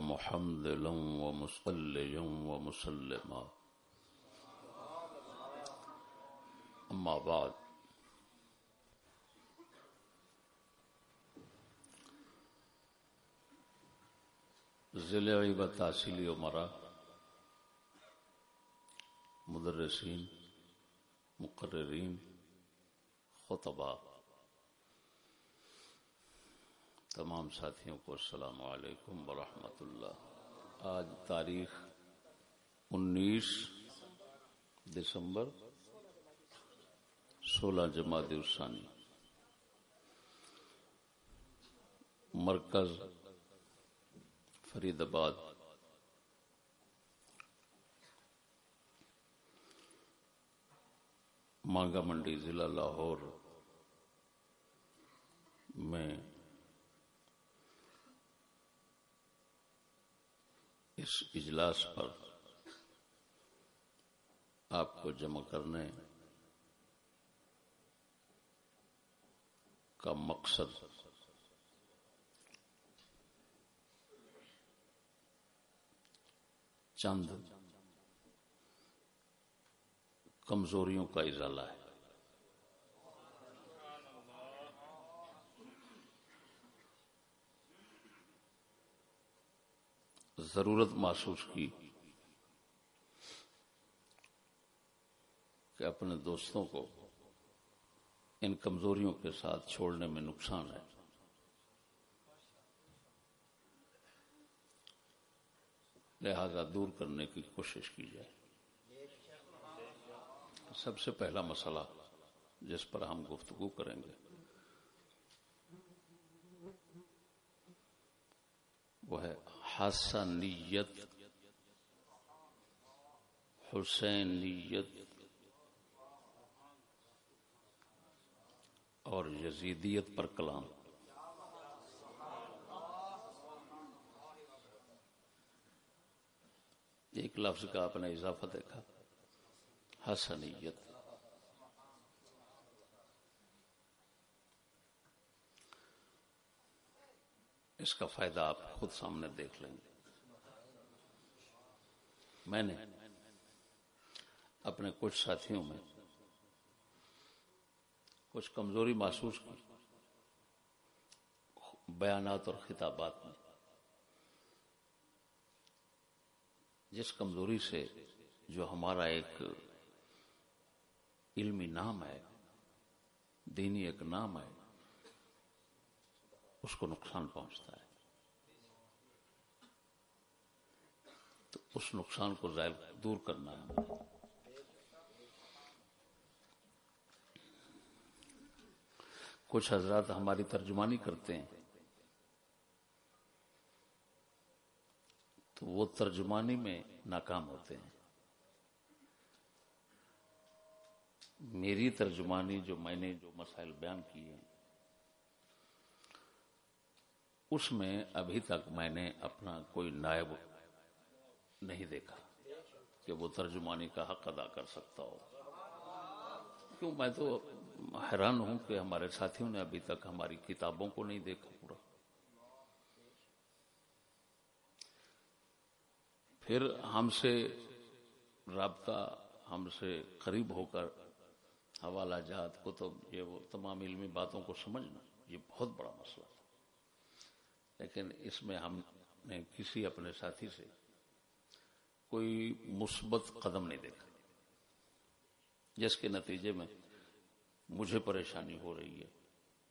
ومحمدا ومصليا ومسلما. أما بعد. ضلع و تحصیلی عمرہ مدرسین مقررین خطبہ تمام ساتھیوں کو السلام علیکم ورحمۃ اللہ۔ آج تاریخ انیس دسمبر سولہ جماعت الثانی مرکز فرید آباد مانگا منڈی ضلع لاہور میں اس اجلاس پر آپ کو جمع کرنے کا مقصد چند کمزوریوں کا ازالہ ہے۔ ضرورت محسوس کی کہ اپنے دوستوں کو ان کمزوریوں کے ساتھ چھوڑنے میں نقصان ہے۔ لہذا دور کرنے کی کوشش کی جائے۔ سب سے پہلا مسئلہ جس پر ہم گفتگو کریں گے وہ ہے حسنیت حسینیت اور یزیدیت پر کلام۔ ایک لفظ کا آپ نے اضافہ دیکھا حسنیت۔ اس کا فائدہ آپ خود سامنے دیکھ لیں گے۔ میں نے اپنے کچھ ساتھیوں میں کچھ کمزوری محسوس کی، بیانات اور خطابات میں، جس کمزوری سے جو ہمارا ایک علمی نام ہے، دینی ایک نام ہے اس کو نقصان پہنچتا ہے تو اس نقصان کو ظاہر دور کرنا ہے کچھ حضرات ہماری ترجمانی کرتے ہیں تو وہ ترجمانی میں ناکام ہوتے ہیں میری ترجمانی جو میں نے جو مسائل بیان کیے ہیں اس میں ابھی تک میں نے اپنا کوئی نائب نہیں دیکھا کہ وہ ترجمانی کا حق ادا کر سکتا ہو۔ کیوں؟ میں تو حیران ہوں کہ ہمارے ساتھیوں نے ابھی تک ہماری کتابوں کو نہیں دیکھا پورا۔ پھر ہم سے رابطہ، ہم سے قریب ہو کر حوالہ جات، کتب، یہ وہ تمام علمی باتوں کو سمجھنا، یہ بہت بڑا مسئلہ تھا۔ لیکن اس میں ہم نے کسی اپنے ساتھی سے کوئی مثبت قدم نہیں دیکھا، جس کے نتیجے میں مجھے پریشانی ہو رہی ہے،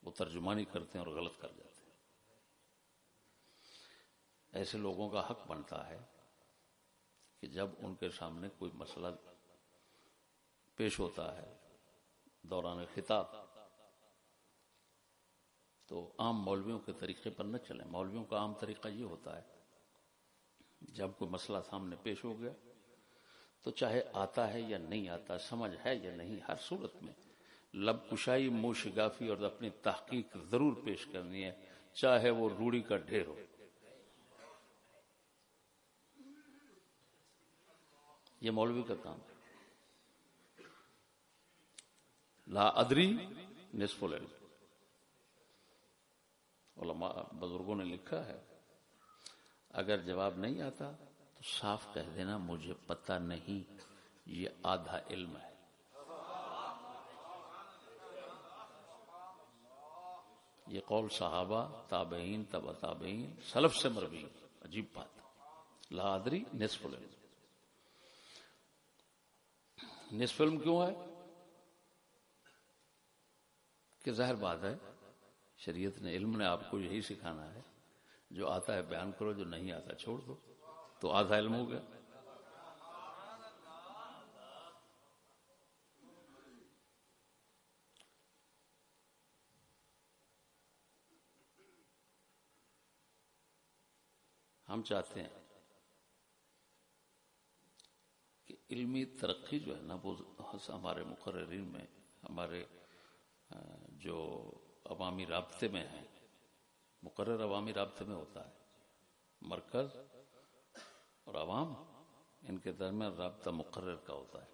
وہ ترجمانی کرتے ہیں اور غلط کر جاتے ہیں۔ ایسے لوگوں کا حق بنتا ہے کہ جب ان کے سامنے کوئی مسئلہ پیش ہوتا ہے، دوران خطاب تو عام مولویوں کے طریقے پر نہ چلیں۔ مولویوں کا عام طریقہ یہ ہوتا ہے، جب کوئی مسئلہ سامنے پیش ہو گیا تو چاہے آتا ہے یا نہیں آتا، سمجھ ہے یا نہیں، ہر صورت میں لب کشائی منہ شگافی اور اپنی تحقیق ضرور پیش کرنی ہے، چاہے وہ روڑی کا ڈھیر ہو۔ یہ مولوی کا کام ہے۔ لا ادری نصف العلم۔ علماء بزرگوں نے لکھا ہے، اگر جواب نہیں آتا تو صاف کہہ دینا مجھے پتہ نہیں، یہ آدھا علم ہے۔ یہ قول صحابہ، تابعین تبا تابعین، سلف سے مروی، عجیب بات۔ لا ادری، نصف علم۔ نصف علم کیوں ہے؟ کہ ظاہر بات ہے شریعت نے علم نے آپ کو یہی سکھانا ہے، جو آتا ہے بیان کرو، جو نہیں آتا چھوڑ دو۔ تو آدھا علم ہو گیا۔ ہم چاہتے ہیں کہ علمی ترقی جو ہے نا، وہ ہمارے مقررین میں، ہمارے جو عوامی رابطے میں ہیں، مقرر عوامی رابطے میں ہوتا ہے۔ مرکز اور عوام، ان کے درمیان رابطہ مقرر کا ہوتا ہے۔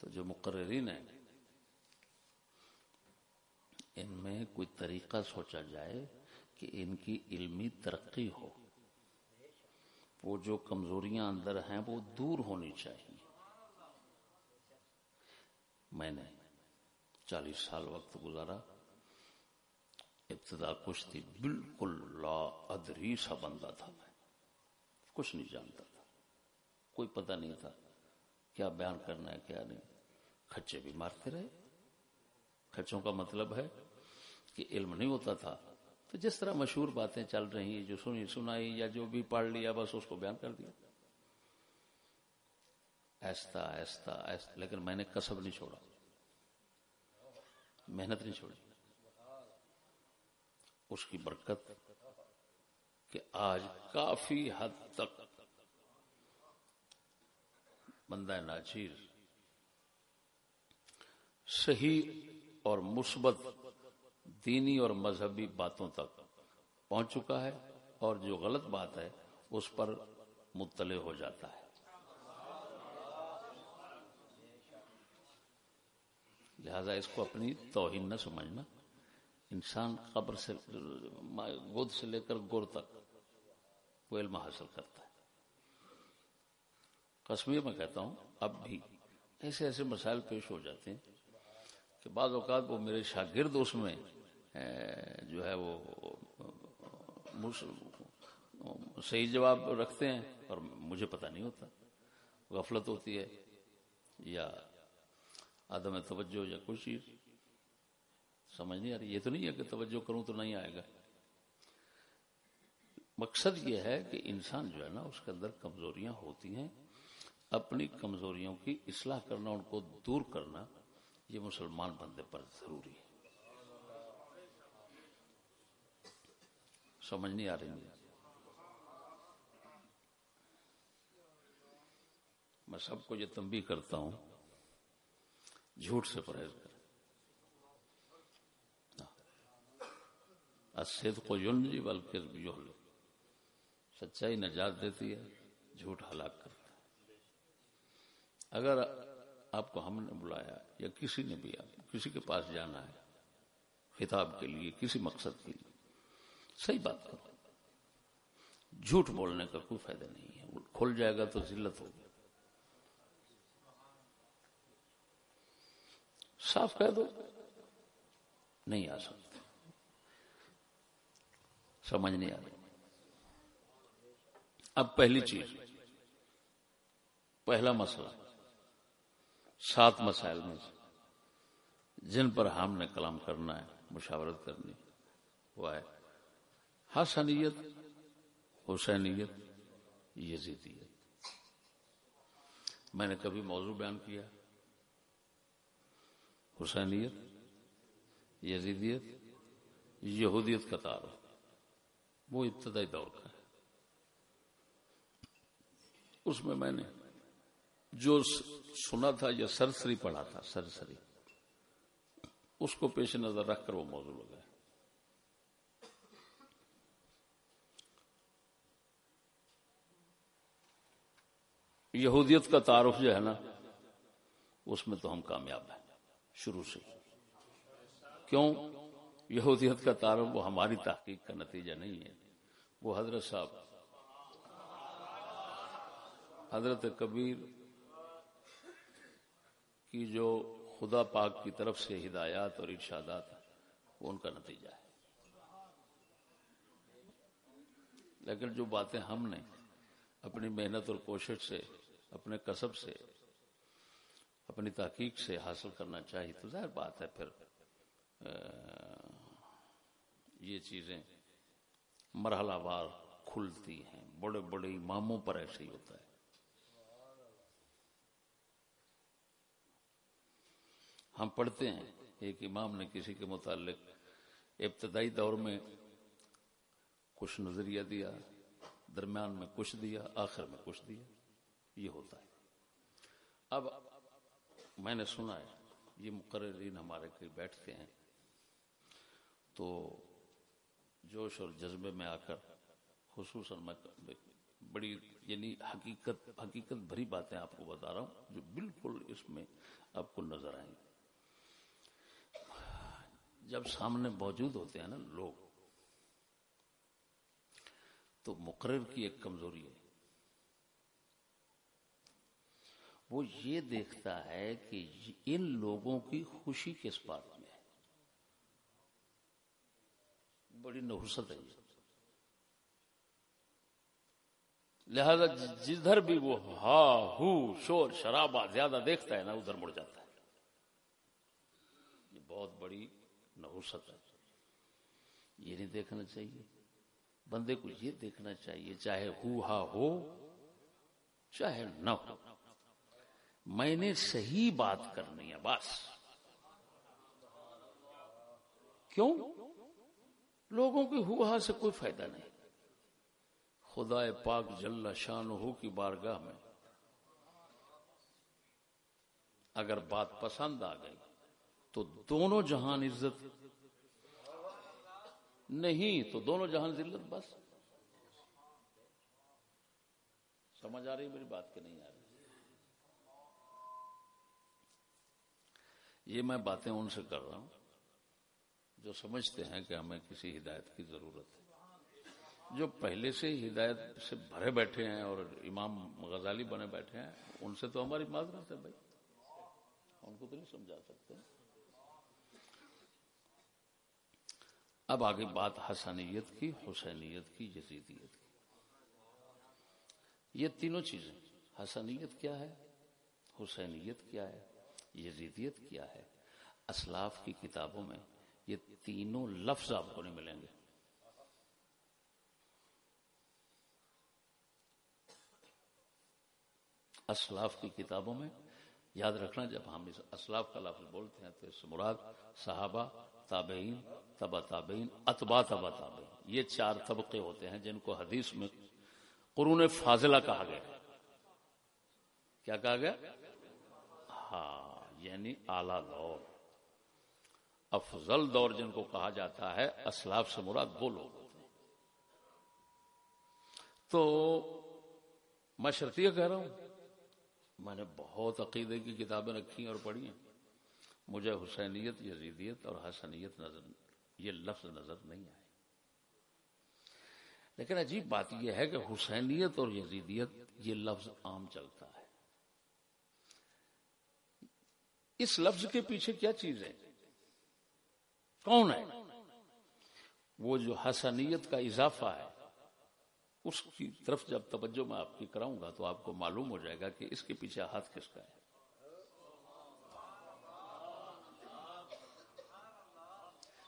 تو جو مقررین ہیں، ان میں کوئی طریقہ سوچا جائے کہ ان کی علمی ترقی ہو۔ وہ جو کمزوریاں اندر ہیں، وہ دور ہونی چاہیے۔ میں نے چالیس سال وقت گزارا، ابتدا کچھ تھی، بالکل لا ادری سا بندہ تھا میں۔ کچھ نہیں جانتا تھا۔ کوئی پتہ نہیں تھا کیا بیان کرنا ہے، کیا نہیں۔ کچے بھی مارتے رہے۔ کچوں کا مطلب ہے کہ علم نہیں ہوتا تھا۔ تو جس طرح مشہور باتیں چل رہی ہیں، جو سنی، سنائی یا جو بھی پڑھ لیا، بس اس کو بیان کر دیا۔ ایستا ایستا ایستا، لیکن میں نے کسب نہیں چھوڑا۔ محنت نہیں چھوڑی۔ اس کی برکت کہ آج کافی حد تک بندہ ناچیر، صحیح اور مثبت دینی اور مذہبی باتوں تک پہنچ چکا ہے اور جو غلط بات ہے، اس پر مطلع ہو جاتا ہے۔ لہذا اس کو اپنی توہین نہ سمجھنا، انسان قبر سے، گود سے لے کر گور تک وہ علم حاصل کرتا ہے۔ کشمیر میں کہتا ہوں، اب بھی ایسے ایسے مسائل پیش ہو جاتے ہیں کہ بعض اوقات وہ میرے شاگرد اس میں جو ہے وہ صحیح جواب رکھتے ہیں اور مجھے پتہ نہیں ہوتا، غفلت ہوتی ہے یا عدم توجہ یا کوئی چیز سمجھ نہیں آ رہی، یہ تو نہیں ہے کہ توجہ کروں تو نہیں آئے گا۔ مقصد یہ ہے کہ انسان جو ہے نا، اس کے اندر کمزوریاں ہوتی ہیں۔ اپنی کمزوریوں کی اصلاح کرنا، ان کو دور کرنا، یہ مسلمان بندے پر ضروری ہے۔ سمجھ نہیں آ رہی۔ مجھے میں سب کو یہ تنبیہ کرتا ہوں جھوٹ سے پرہیز کریں۔ اسد کو یون جی بلکہ سچائی نجات دیتی ہے، جھوٹ ہلاک کرتا ہے۔ اگر آپ کو ہم نے بلایا یا کسی نے بھی آپ کسی کے پاس جانا ہے، خطاب کے لیے، کسی مقصد کے لیے، صحیح بات کرو جھوٹ بولنے کا کوئی فائدہ نہیں ہے۔ کھل جائے گا تو ذلت ہوگی۔ صاف کہہ دو۔ نہیں آ سکتے سمجھ نہیں آ رہی۔ اب پہلی چیز۔ پہلا مسئلہ۔ سات مسائل میں جن پر ہم نے کلام کرنا ہے، مشاورت کرنی۔ وہ ہے حسنیت، حسینیت، یزیدیت۔ میں نے کبھی موضوع بیان کیا۔ حسینیت، یزیدیت، یہودیت کا تعارف۔ وہ ابتدائی دور کا ہے۔ اس میں میں نے جو سنا تھا یا سرسری پڑھا تھا، سرسری، اس کو پیش نظر رکھ کر وہ موضوع لگا یہودیت کا تعارف جو ہے نا، اس میں تو ہم کامیاب ہیں۔ شروع سے۔ کیوں؟ یہودیت کا تعارف وہ ہماری تحقیق کا نتیجہ نہیں ہے۔ وہ حضرت صاحب، حضرت کبیر کی جو خدا پاک کی طرف سے ہدایات اور ارشادات وہ ان کا نتیجہ ہے۔ لیکن جو باتیں ہم نے اپنی محنت اور کوشش سے، اپنے کسب سے اپنی تحقیق سے حاصل کرنا چاہیے تو ظاہر بات ہے پھر یہ چیزیں مرحلہ وار کھلتی ہیں۔ بڑے بڑے اماموں پر ایسے ہی ہوتا ہے۔ ہم پڑھتے ہیں، ایک امام نے کسی کے متعلق ابتدائی دور میں کچھ نظریہ دیا، درمیان میں کچھ دیا، آخر میں کچھ دیا، یہ ہوتا ہے۔ اب میں نے سنا ہے، یہ مقررین ہمارے کئی بیٹھتے ہیں۔ تو جوش اور جذبے میں آ کر خصوصاً میں بڑی یعنی حقیقت حقیقت بھری باتیں آپ کو بتا رہا ہوں جو بالکل اس میں آپ کو نظر آئیں۔ جب سامنے موجود ہوتے ہیں نا لوگ، تو مقرر کی ایک کمزوری ہے۔ وہ یہ دیکھتا ہے کہ ان لوگوں کی خوشی کس بات میں ہے؟ بڑی نحست ہے لہذا جدھر بھی وہ ہا، ہو، شور، شرابہ زیادہ دیکھتا ہے نا، ادھر مڑ جاتا ہے۔ یہ بہت بڑی نحست ہے۔ یہ نہیں دیکھنا چاہیے۔ بندے کو یہ دیکھنا چاہیے، چاہے ہو، ہا، ہو، چاہے نہ ہو۔ میں نے صحیح بات کرنی ہے، بس۔ کیوں؟ لوگوں کی ہوا سے کوئی فائدہ نہیں۔ خدا پاک جل شان ہو کی بارگاہ میں اگر بات پسند آ گئی تو دونوں جہان عزت نہیں، تو دونوں جہان ذلت، بس۔ سمجھ آ رہی میری بات کی نہیں آ رہی؟ یہ میں باتیں ان سے کر رہا ہوں جو سمجھتے ہیں کہ ہمیں کسی ہدایت کی ضرورت ہے۔ جو پہلے سے ہی ہدایت سے بھرے بیٹھے ہیں اور امام غزالی بنے بیٹھے ہیں، ان سے تو ہماری معذرت ہے بھائی۔ ان کو تو نہیں سمجھا سکتے۔ اب آگے بات حسنیت کی، حسینیت کی، یزیدیت کی۔ یہ تینوں چیزیں۔ حسنیت کیا ہے؟ حسینیت کیا ہے؟ یزیدیت کیا ہے، اسلاف کی کتابوں میں یہ تینوں لفظ آپ کو نہیں ملیں گے۔ اسلاف کی کتابوں میں یاد رکھنا، جب ہم اس اسلاف کا لفظ بولتے ہیں تو اس مراد صحابہ، تابعین تبا تابعین اتبا تبا تابعین۔ یہ چار طبقے ہوتے ہیں جن کو حدیث میں قرون فاضلہ کہا گیا۔ کیا کہا گیا؟ ہاں۔ یعنی اعلی دور۔ افضل دور جن کو کہا جاتا ہے، اسلاف سے مراد وہ لوگ تو میں شرطیہ کہہ رہا ہوں، میں نے بہت عقیدے کی کتابیں رکھی اور پڑھی ہیں۔ مجھے حسینیت، یزیدیت اور حسنیت نظر، یہ لفظ نظر نہیں آئے۔ لیکن عجیب بات یہ ہے کہ حسینیت اور یزیدیت، یہ لفظ عام چلتا ہے۔ اس لفظ کے پیچھے کیا چیز ہے؟ کون ہے؟ وہ جو حسنیت کا اضافہ ہے، اس کی طرف جب توجہ میں آپ کی کراؤں گا تو آپ کو معلوم ہو جائے گا کہ اس کے پیچھے ہاتھ کس کا ہے۔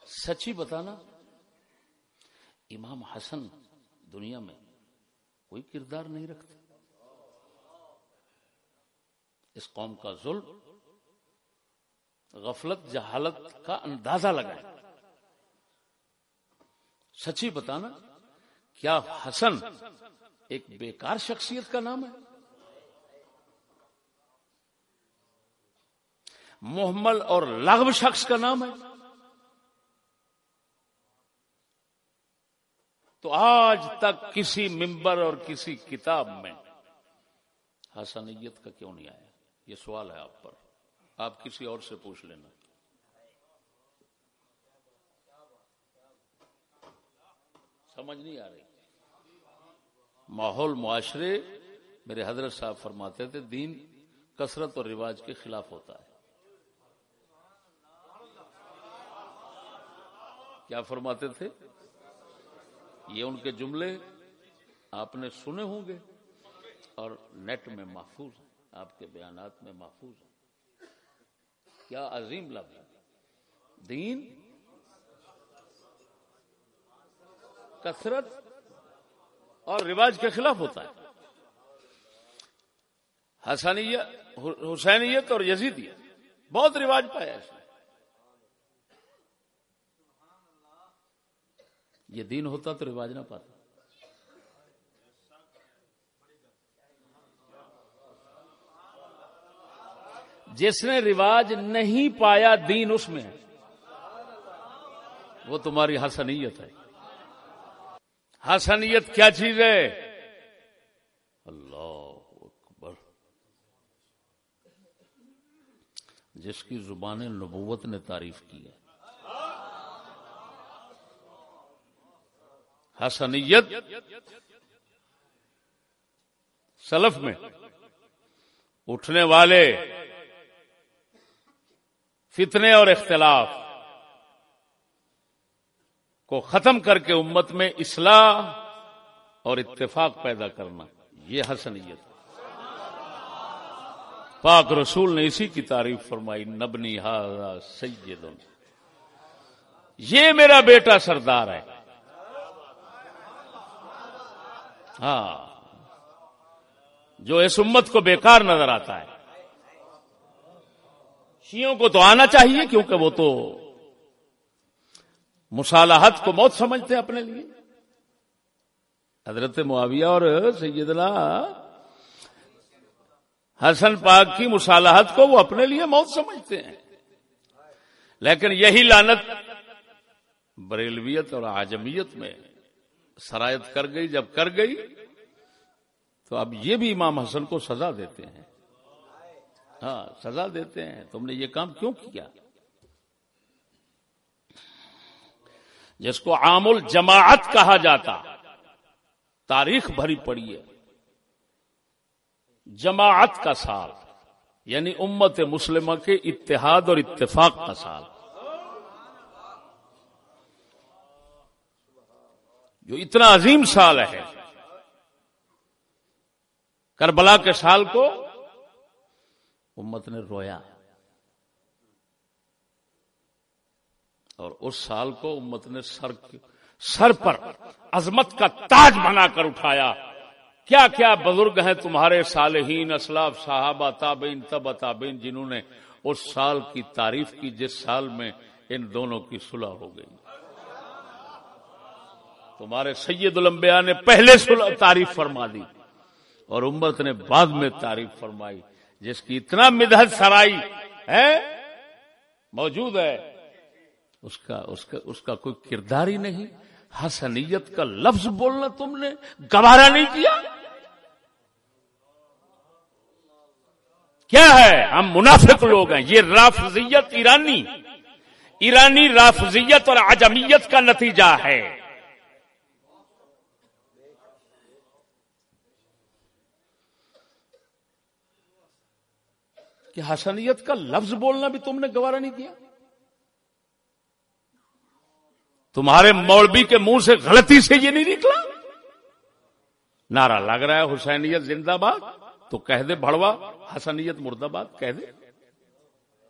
سچی بتانا، امام حسن دنیا میں کوئی کردار نہیں رکھتے۔ اس قوم کا ظلم غفلت، جہالت کا اندازہ لگائے سچی بتانا، کیا حسن ایک بیکار شخصیت کا نام ہے؟ محمل اور لغو شخص کا نام ہے؟ تو آج تک کسی ممبر اور کسی کتاب میں حسنیت کا کیوں نہیں آیا؟ یہ سوال ہے آپ پر۔ آپ کسی اور سے پوچھ لینا۔ سمجھ نہیں آ رہی۔ ماحول معاشرے میرے حضرت صاحب فرماتے تھے، دین کثرت اور رواج کے خلاف ہوتا ہے۔ کیا فرماتے تھے؟ یہ ان کے جملے آپ نے سنے ہوں گے اور نیٹ میں محفوظ ہیں، آپ کے بیانات میں محفوظ ہیں۔ کیا عظیم لفظ دین، کثرت اور رواج کے خلاف ہوتا ہے۔ حسانیت حسینیت اور یزیدیت، بہت رواج پایا ایسا یہ دین ہوتا تو رواج نہ پاتا۔ جس نے رواج نہیں پایا دین اس میں، وہ تمہاری حسنیت ہے۔ حسنیت کیا چیز ہے؟ اللہ اکبر۔ جس کی زبان نبوت نے تعریف کی ہے۔ حسنیت سلف میں، اٹھنے والے فتنے اور اختلاف کو ختم کر کے امت میں اصلاح اور اتفاق پیدا کرنا، یہ حسنیت پاک رسول نے اسی کی تعریف فرمائی، نبنی ہا سید۔ یہ میرا بیٹا سردار ہے۔ ہاں جو اس امت کو بیکار نظر آتا ہے۔ شیوں کو تو آنا چاہیے، کیونکہ وہ تو مصالحت کو موت سمجھتے اپنے لیے۔ حضرت معاویہ اور سیدنا حسن پاک کی مصالحت کو وہ اپنے لیے موت سمجھتے ہیں۔ لیکن یہی لانت بریلویت اور آجمیت میں سرایت کر گئی، جب کر گئی تو اب یہ بھی امام حسن کو سزا دیتے ہیں۔ ہاں سزا دیتے ہیں۔ تم نے یہ کام کیوں کیا؟ جس کو عام الجماعت کہا جاتا، تاریخ بھری پڑی ہے۔ جماعت کا سال یعنی امت مسلمہ کے اتحاد اور اتفاق کا سال۔ جو اتنا عظیم سال ہے، کربلا کے سال کو امت نے رویا اور اس سال کو امت نے سر سر پر عظمت کا تاج بنا کر اٹھایا۔ کیا کیا بزرگ ہیں تمہارے صالحین، اسلاف، صحابہ تابین تب تابین جنہوں نے اس سال کی تعریف کی جس سال میں ان دونوں کی صلح ہو گئی؟ تمہارے سید الانبیاء نے پہلے تعریف فرما دی اور امت نے بعد میں تعریف فرمائی۔ جس کی اتنا مدحت سرائی ہے موجود ہے۔ اس کا اس کا اس کا کوئی کردار ہی نہیں۔ حسنیت کا لفظ بولنا تم نے گوارا نہیں کیا۔ کیا ہے؟ ہم منافق لوگ ہیں۔ یہ رافضیت ایرانی۔ ایرانی رافضیت اور عجمیت کا نتیجہ ہے۔ کہ حسنیت کا لفظ بولنا بھی تم نے گوارا نہیں کیا۔ تمہارے مولوی کے منہ سے غلطی سے یہ نہیں نکلا۔ نعرہ لگ رہا ہے حسینیت زندہ باد، تو کہہ دے بڑوا حسنیت مرد آباد کہہ دے۔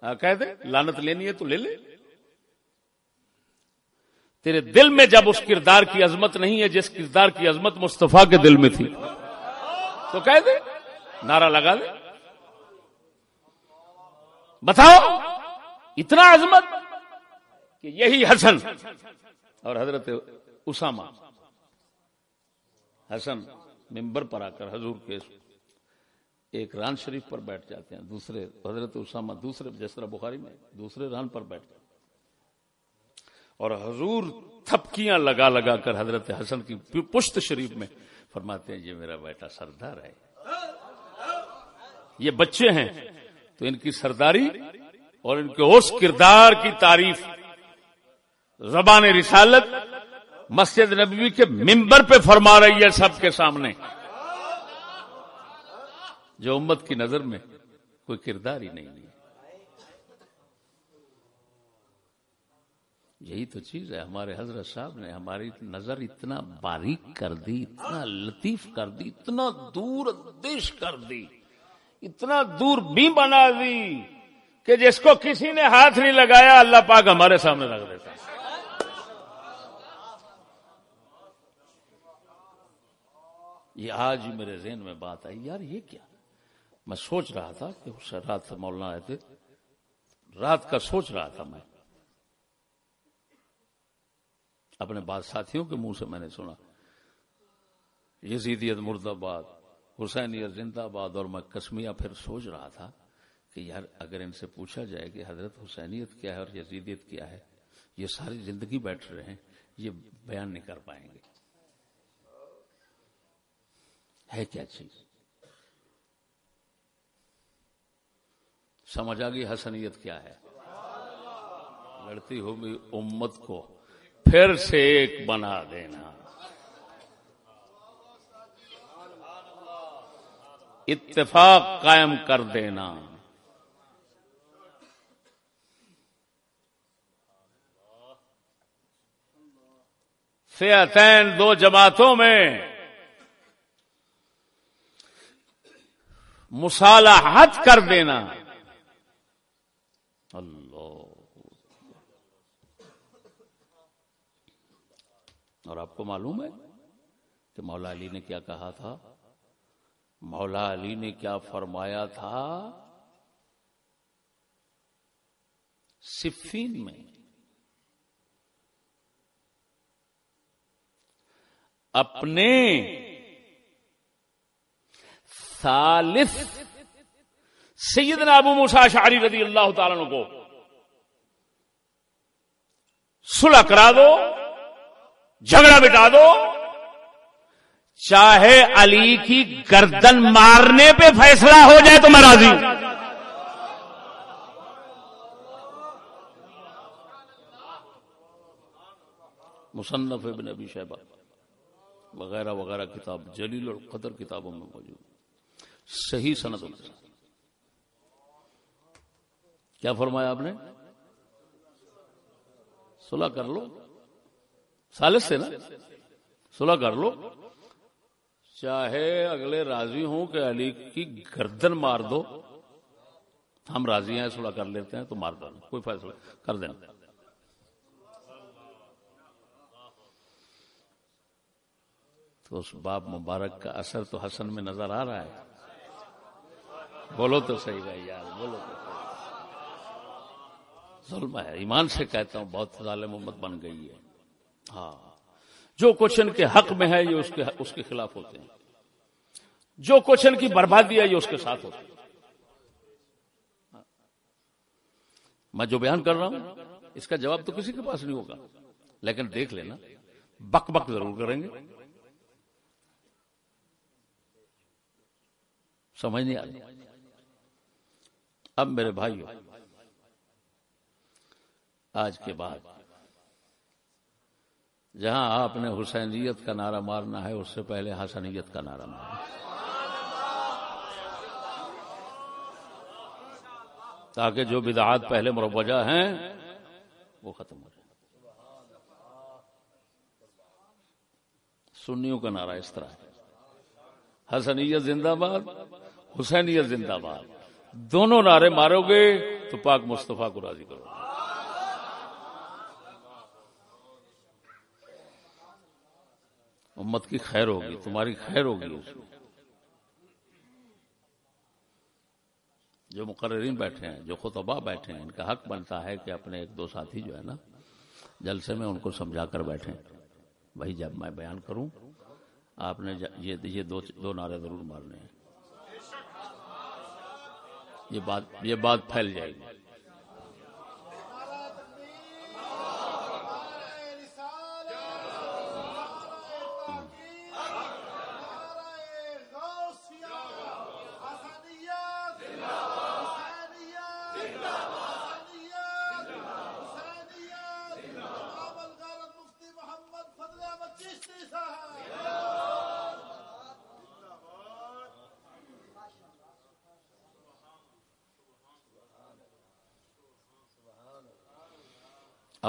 ہاں، کہہ دے لانت لینی ہے تو لے لے۔ تیرے دل میں جب اس کردار کی عظمت نہیں ہے، جس کردار کی عظمت مصطفیٰ کے دل میں تھی، تو کہہ دے، نعرہ لگا دے۔ بتاؤ، اتنا عظمت کہ یہی حسن۔ اور حضرت اسامہ، حسن ممبر پر آ کر حضور کے ایک ران شریف پر بیٹھ جاتے ہیں۔ دوسرے، حضرت اسامہ دوسرے جسرا بخاری میں، دوسرے ران پر بیٹھ جاتے اور حضور تھپکیاں لگا لگا کر حضرت حسن کی پشت شریف میں فرماتے ہیں، یہ میرا بیٹا سردار ہے۔ یہ بچے ہیں۔ تو ان کی سرداری اور ان کے اس کردار کی تعریف، زبان رسالت مسجد نبوی کے ممبر پہ فرما رہی ہے سب کے سامنے۔ جو امت کی نظر میں کوئی کردار ہی نہیں ہے۔ یہی تو چیز ہے، ہمارے حضرت صاحب نے ہماری نظر اتنا باریک کر دی، اتنا لطیف کر دی، اتنا دور اندیش کر دی۔ اتنا دور بھی بنا دی کہ جس کو کسی نے ہاتھ نہیں لگایا، اللہ پاک ہمارے سامنے رکھ دیتا۔ یہ آج میرے ذہن میں بات آئی، یار یہ کیا؟ میں سوچ رہا تھا کہ رات سے مولانا آئے تھے۔ رات کا سوچ رہا تھا میں۔ اپنے بعض ساتھیوں کے منہ سے میں نے سنا، یزیدیت مرد آباد۔ حسینیت زندہ آباد اور میں کسمیا پھر سوچ رہا تھا کہ یار اگر ان سے پوچھا جائے کہ حضرت حسینیت کیا ہے اور یزیدیت کیا ہے، یہ ساری زندگی بیٹھ رہے ہیں، یہ بیان نہیں کر پائیں گے۔ ہے کیا چیز؟ سمجھ آ گئی حسنیت کیا ہے؟ لڑتی ہوگی امت کو پھر سے ایک بنا دینا۔ اتفاق قائم کر دینا۔ فیاتین دو جماعتوں میں مصالحت کر دینا۔ اور آپ کو معلوم ہے کہ مولا علی نے کیا کہا تھا؟ مولا علی نے کیا فرمایا تھا؟ صفین میں۔ اپنے ثالث سیدنا ابو موسا شاری رضی اللہ تعالیٰ کو سلح کرا دو، جھگڑا بٹا دو چاہے علی کی گردن مارنے پہ فیصلہ ہو جائے تو میں راضی مصنف ابن ابی شہبہ وغیرہ وغیرہ کتاب، جلیل اور قدر کتابوں میں موجود۔ صحیح صنعت کیا فرمایا آپ نے؟ صلح کر لو۔ سالس سے نا؟ صلح کر لو۔ چاہے اگلے راضی ہوں کہ علی کی گردن مار دو، ہم راضی ہیں، صلح کر لیتے ہیں، تو مار دو، کوئی فیصلہ کر دینا۔ تو اس باپ مبارک کا اثر تو حسن میں نظر آ رہا ہے۔ بولو تو صحیح بھائی، یار، بولو تو ظلم ہے، ایمان سے کہتا ہوں، بہت ظالم امت بن گئی ہے۔ ہاں۔ جو کوشچن کے حق میں ہے، یہ اس کے اس کے خلاف ہوتے ہیں۔ جو کوشچن کی بربادی ہے، یہ اس کے ساتھ ہوتے ہیں۔ میں جو بیان کر رہا ہوں، اس کا جواب تو کسی کے پاس نہیں ہوگا۔ لیکن دیکھ لینا، بک بک ضرور کریں گے۔ سمجھ نہیں آ اب میرے بھائی آج کے بعد جہاں آپ نے حسینیت کا نعرہ مارنا ہے، اس سے پہلے حسنیت کا نعرہ مارنا تاکہ جو بدعات پہلے مروجہ ہیں، وہ ختم ہو جائے۔ سنیوں کا نعرہ اس طرح ہے۔ حسنیت زندہ باد، حسینیت زندہ باد۔ دونوں نعرے مارو گے تو پاک مصطفیٰ کو راضی کرو۔ امت کی خیر ہوگی، تمہاری خیر ہوگی اس میں۔ جو مقررین بیٹھے ہیں، جو خطبہ بیٹھے ہیں، ان کا حق بنتا ہے کہ اپنے ایک دو ساتھی جو ہے نا، جلسے میں ان کو سمجھا کر بیٹھے بھائی، جب میں بیان کروں، آپ نے یہ دو دو نعرے ضرور مارنے ہیں۔ یہ بات یہ بات پھیل جائے گی۔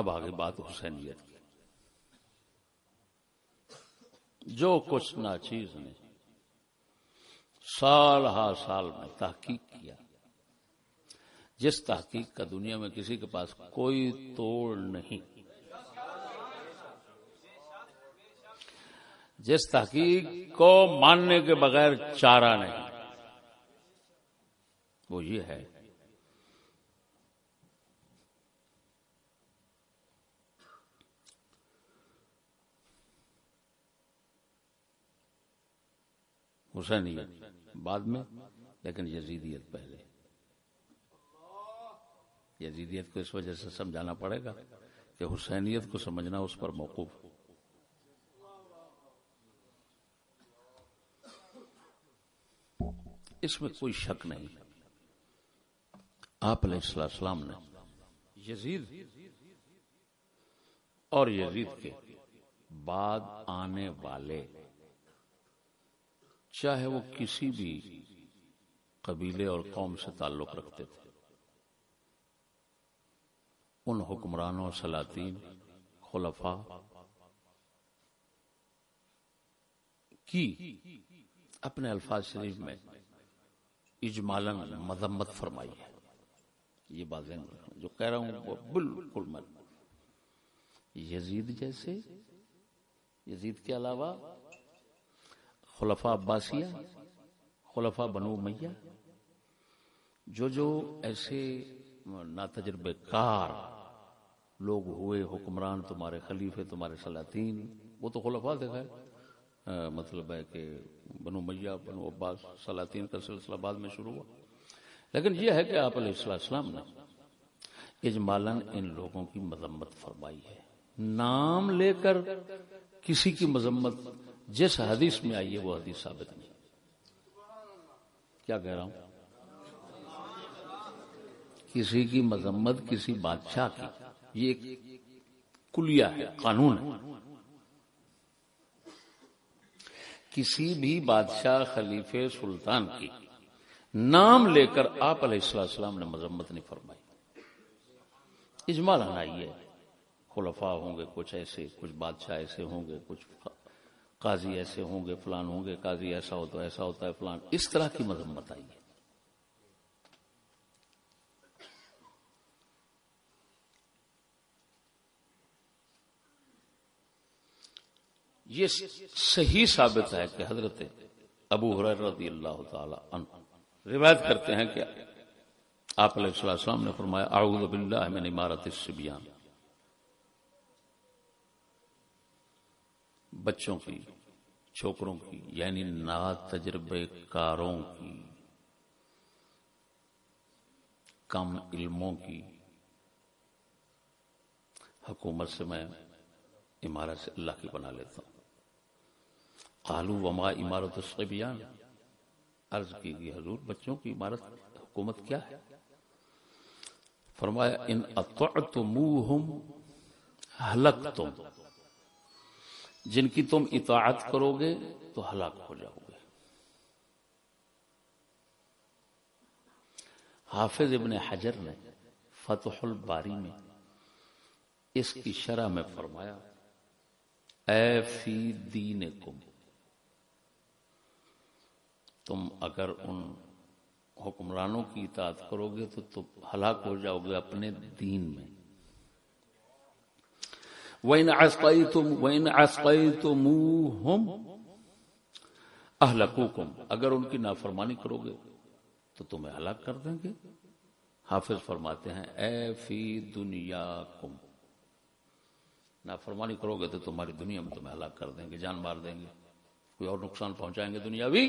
اب آگے بات حسینیت کی۔ جو کچھ ناچیز نے سال ہا سال میں تحقیق کیا، جس تحقیق کا دنیا میں کسی کے پاس کوئی توڑ نہیں، جس تحقیق کو ماننے کے بغیر چارہ نہیں، وہ یہ ہے حسینیت بعد میں، لیکن یزیدیت پہلے۔ یزیدیت کو اس وجہ سے سمجھانا پڑے گا کہ حسینیت کو سمجھنا اس پر موقف اس میں کوئی شک نہیں۔ آپ علیہ السلام نے یزید اور یزید کے بعد آنے والے چاہے وہ کسی بھی قبیلے اور قوم سے تعلق رکھتے تھے۔ ان حکمرانوں سلاطین خلفاء کی اپنے الفاظ شریف میں اجمالا مذمت فرمائی ہے۔ یہ بات جو کہہ رہا ہوں وہ بالکل من یزید جیسے، یزید کے علاوہ خلفاء عباسیہ، خلفاء بنو میہ جو جو ایسے ناتجربے کار لوگ ہوئے، حکمران، تمہارے خلیفے، تمہارے سلاطین، وہ تو خلفاء تھے خیر۔ مطلب ہے کہ بنو میہ بنو عباس سلاطین کا سلسلہ بعد میں شروع ہوا۔ لیکن یہ ہے کہ آپ علیہ السلام نے اجمالاً ان لوگوں کی مذمت فرمائی ہے۔ نام لے کر کسی کی مذمت جس حدیث میں آئی ہے وہ حدیث ثابت نہیں۔ کیا کہہ رہا ہوں؟ کسی کی مذمت کسی بادشاہ کی۔ یہ کلیا ہے، قانون ہے۔ کسی بھی بادشاہ، خلیفے، سلطان کی نام لے کر آپ علیہ السلام نے مذمت نہیں فرمائی۔ اجمال آئی ہے۔ خلفاء ہوں گے، کچھ ایسے، کچھ بادشاہ ایسے ہوں گے، کچھ قاضی ایسے ہوں گے، فلان ہوں گے، قاضی ایسا ہوتا ہے، ایسا ہوتا ہے، فلان۔ اس طرح کی مذمت آئی ہے۔ یہ صحیح ثابت ہے کہ حضرت ابو حریر رضی اللہ تعالی عنہ روایت کرتے ہیں کہ آپ علیہ السلام نے فرمایا، اعوذ باللہ من عمارت السبیان بچوں کی، چھوکروں کی یعنی نا تجربے کاروں کی، کم علموں کی۔ حکومت سے میں عمارت سے اللہ کی بنا لیتا ہوں۔ قالو وما عمارت الصبیان؟ عرض کی گئی، حضور بچوں کی عمارت حکومت کیا ہے؟ فرمایا، ان اطعتموہم حلقتم جن کی تم اطاعت کرو گے تو ہلاک ہو جاؤ گے۔ حافظ ابن حجر نے فتح الباری میں اس کی شرح میں فرمایا، اے فی دین تم اگر ان حکمرانوں کی اطاعت کرو گے تو تم ہلاک ہو جاؤ گے اپنے دین میں۔ وَإِنْ عَسْقَيْتُمْ وَإِنْ عَسْقَيْتُمُوهُمْ أَهْلَكُوكُمْ۔ اگر ان کی نافرمانی کرو گے، تو تمہیں ہلاک کر دیں گے۔ حافظ فرماتے ہیں، اے فی دنیا کم نافرمانی کرو گے تو تمہاری دنیا میں تمہیں ہلاک کر دیں گے، جان مار دیں گے۔ کوئی اور نقصان پہنچائیں گے دنیا بھی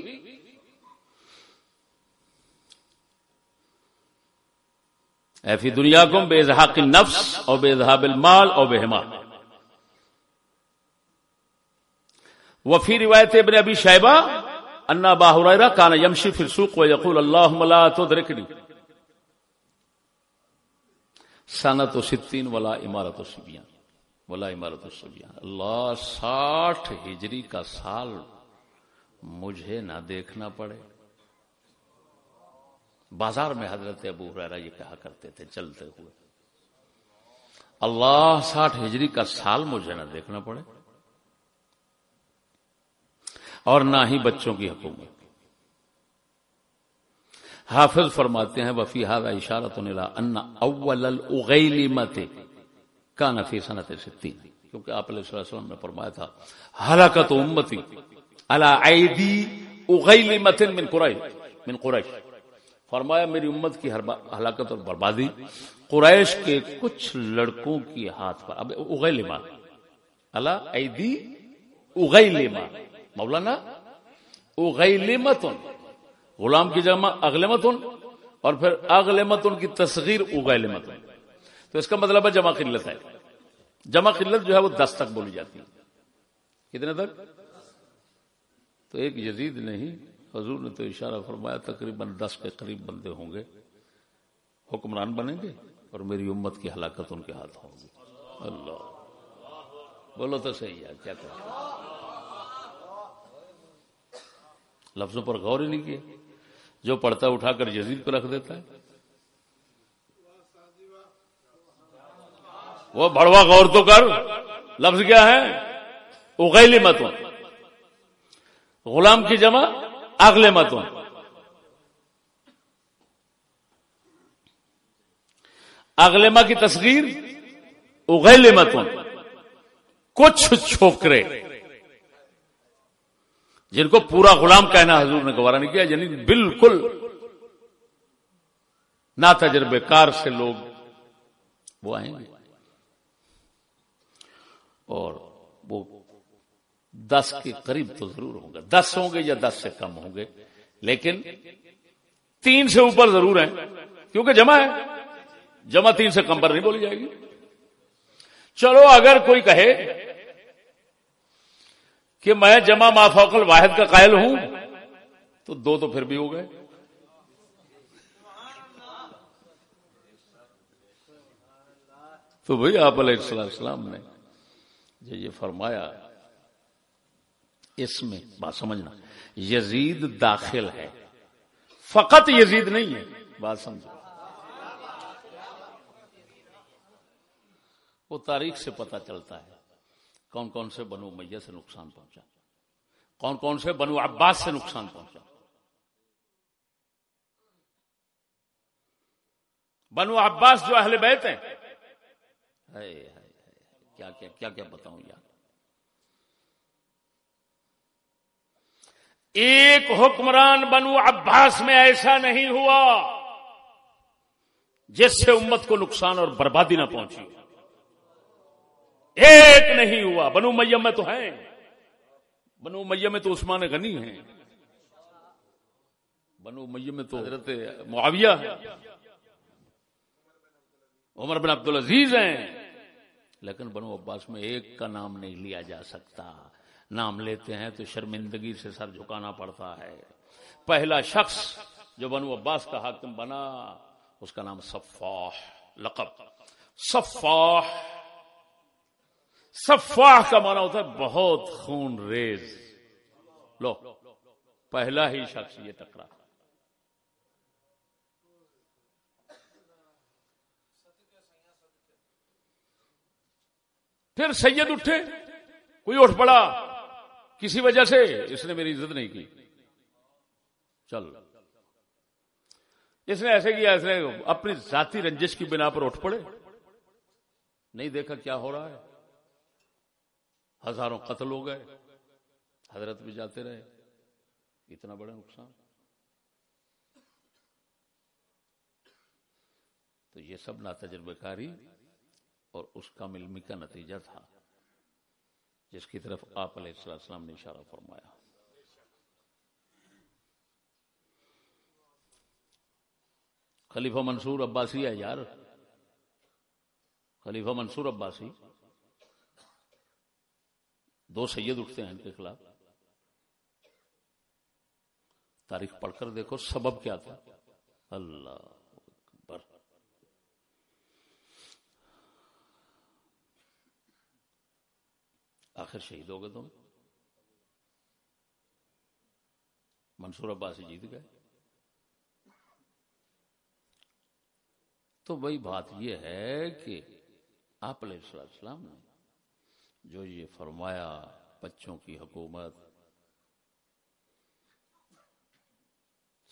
اے فی دنیا کم بے اظہاق نفس اور بے اظہاب المال اور بے حمال وفی روایت ابن ابی شیبہ انا باہر کانا یمشی فی و یقول اللہم لا تدرکنی سنت و ستین ولا امارت و سبیان ولا امارت و سبیان اللہ ساٹھ ہجری کا سال مجھے نہ دیکھنا پڑے. بازار میں حضرت ابو حریرہ یہ کہا کرتے تھے، چلتے ہوئے. اللہ ساٹھ ہجری کا سال مجھے نہ دیکھنا پڑے. اور نہ ہی بچوں کی حکومت۔ حافظ فرماتے ہیں، وفی حاض اشارت ان اول الغیلیمت کا نفی صنعت ستی کیونکہ آپ علیہ وسلم نے فرمایا تھا، ہلاکت امتی اللہ عیدی اغیلیمت من قریش من قریش۔ فرمایا، میری امت کی ہلاکت اور بربادی قریش کے کچھ لڑکوں کی ہاتھ پر۔ اب اغیلما اللہ عیدی اغیلما مولانا اغیلمتن غلام کی جمع اغلمتن اور پھر اغلمتن کی تصغیر اغیلمتن تو اس کا مطلب ہے جمع قلت ہے۔ جمع قلت جو ہے وہ دس تک بولی جاتی ہے۔ کتنے تک؟ تو ایک یزید نہیں، حضور نے تو اشارہ فرمایا تقریباً دس کے قریب بندے ہوں گے۔ حکمران بنیں گے اور میری امت کی ہلاکت ان کے ہاتھ ہوگی اللہ۔ بولو تو صحیح ہے، کیا کہ لفظوں پر غور ہی نہیں کیا جو پڑھتا اٹھا کر یزید پہ رکھ دیتا ہے۔ وہ بڑوا غور تو کر۔ لفظ کیا ہے؟ اگیلی متوں غلام کی جمع اگلے متوں اگلے کی تصویر اگیلے متوں کچھ چھوکرے جن کو پورا غلام کہنا حضور نے گوارا نہیں کیا یعنی بالکل نہ تجربے کار سے لوگ وہ آئیں گے۔ اور وہ دس کے قریب تو ضرور ہوں گے۔ دس ہوں گے یا دس سے کم ہوں گے، لیکن تین سے اوپر ضرور ہیں۔ کیونکہ جمع ہے۔ جمع تین سے کم پر نہیں بولی جائے گی۔ چلو، اگر کوئی کہے کہ میں جمع مافوقل واحد کا قائل ہوں، تو دو تو پھر بھی ہو گئے۔ تو بھائی آپ علیہ السلام نے جو یہ فرمایا، اس میں بات سمجھنا، یزید داخل ہے۔ فقط یزید نہیں ہے، بات سمجھو۔ وہ تاریخ سے پتا چلتا ہے۔ کون کون سے بنو میہ سے نقصان پہنچا؟ کون کون سے بنو عباس سے نقصان پہنچا؟ بنو عباس جو اہل بیت ہیں۔ کیا کیا کیا کیا بتاؤں یار؟ ایک حکمران بنو عباس میں ایسا نہیں ہوا جس سے امت کو نقصان اور بربادی نہ پہنچی ایک نہیں ہوا۔ بنو میم میں تو ہیں۔ بنو میم میں تو عثمان غنی ہیں۔ بنو میم میں تو حضرت معاویہ عمر بن عبد العزیز ہیں۔ لیکن بنو عباس میں ایک کا نام نہیں لیا جا سکتا۔ نام لیتے ہیں تو شرمندگی سے سر جھکانا پڑتا ہے۔ پہلا شخص جو بنو عباس کا حاکم بنا، اس کا نام صفاح، لقب۔ صفاح صفاح کا مانا ہوتا ہے بہت خون ریز۔ لو، پہلا ہی شخص یہ ٹکرا۔ پھر سید اٹھے، کوئی اٹھ پڑا۔ کسی وجہ سے اس نے میری عزت نہیں کی۔ چل۔ اس نے ایسے کیا، اس نے اپنی ذاتی رنجش کی بنا پر اٹھ پڑے۔ نہیں دیکھا کیا ہو رہا ہے۔ ہزاروں قتل ہو گئے، حضرت بھی جاتے رہے۔ اتنا بڑا نقصان۔ تو یہ سب نا تجربے کاری اور اس کا ملمی کا نتیجہ تھا، جس کی طرف آپ علیہ السلام نے اشارہ فرمایا۔ خلیفہ منصور عباسی ہے یار۔ خلیفہ منصور عباسی۔ دو سید اٹھتے ہیں ان کے خلاف۔ تاریخ پڑھ کر دیکھو سبب کیا تھا۔ اللہ آخر شہید ہو گئے تم۔ منصور عباسی جیت گئے۔ تو وہی بات یہ ہے کہ آپ علیہ السلام نے جو یہ فرمایا بچوں کی حکومت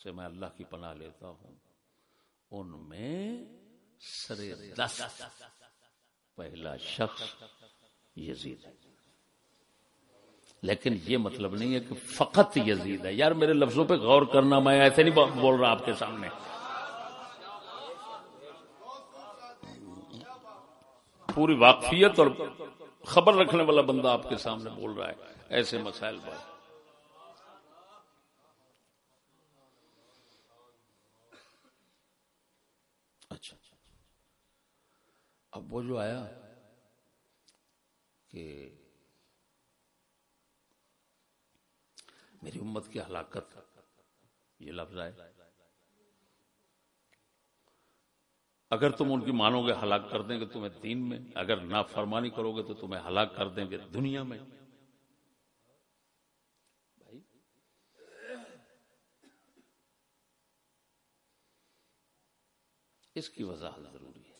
سے میں اللہ کی پناہ لیتا ہوں، ان میں سر دس پہلا شخص یزید ہے۔ لیکن یہ مطلب نہیں ہے کہ فقط یزید ہے۔ یار میرے لفظوں پہ غور کرنا، میں ایسے نہیں بول رہا آپ کے سامنے۔ پوری واقفیت اور خبر رکھنے والا بندہ آپ کے سامنے بول رہا ہے، ایسے مسائل پر۔ اچھا, اچھا۔ اب وہ جو آیا کہ میری امت کی ہلاکت، یہ لفظ آئے اگر تم ان کی مانو گے ہلاک کر دیں گے تمہیں دین میں، اگر نا فرمانی کرو گے تو تمہیں ہلاک کر دیں گے دنیا میں۔ اس کی وضاحت ضروری ہے۔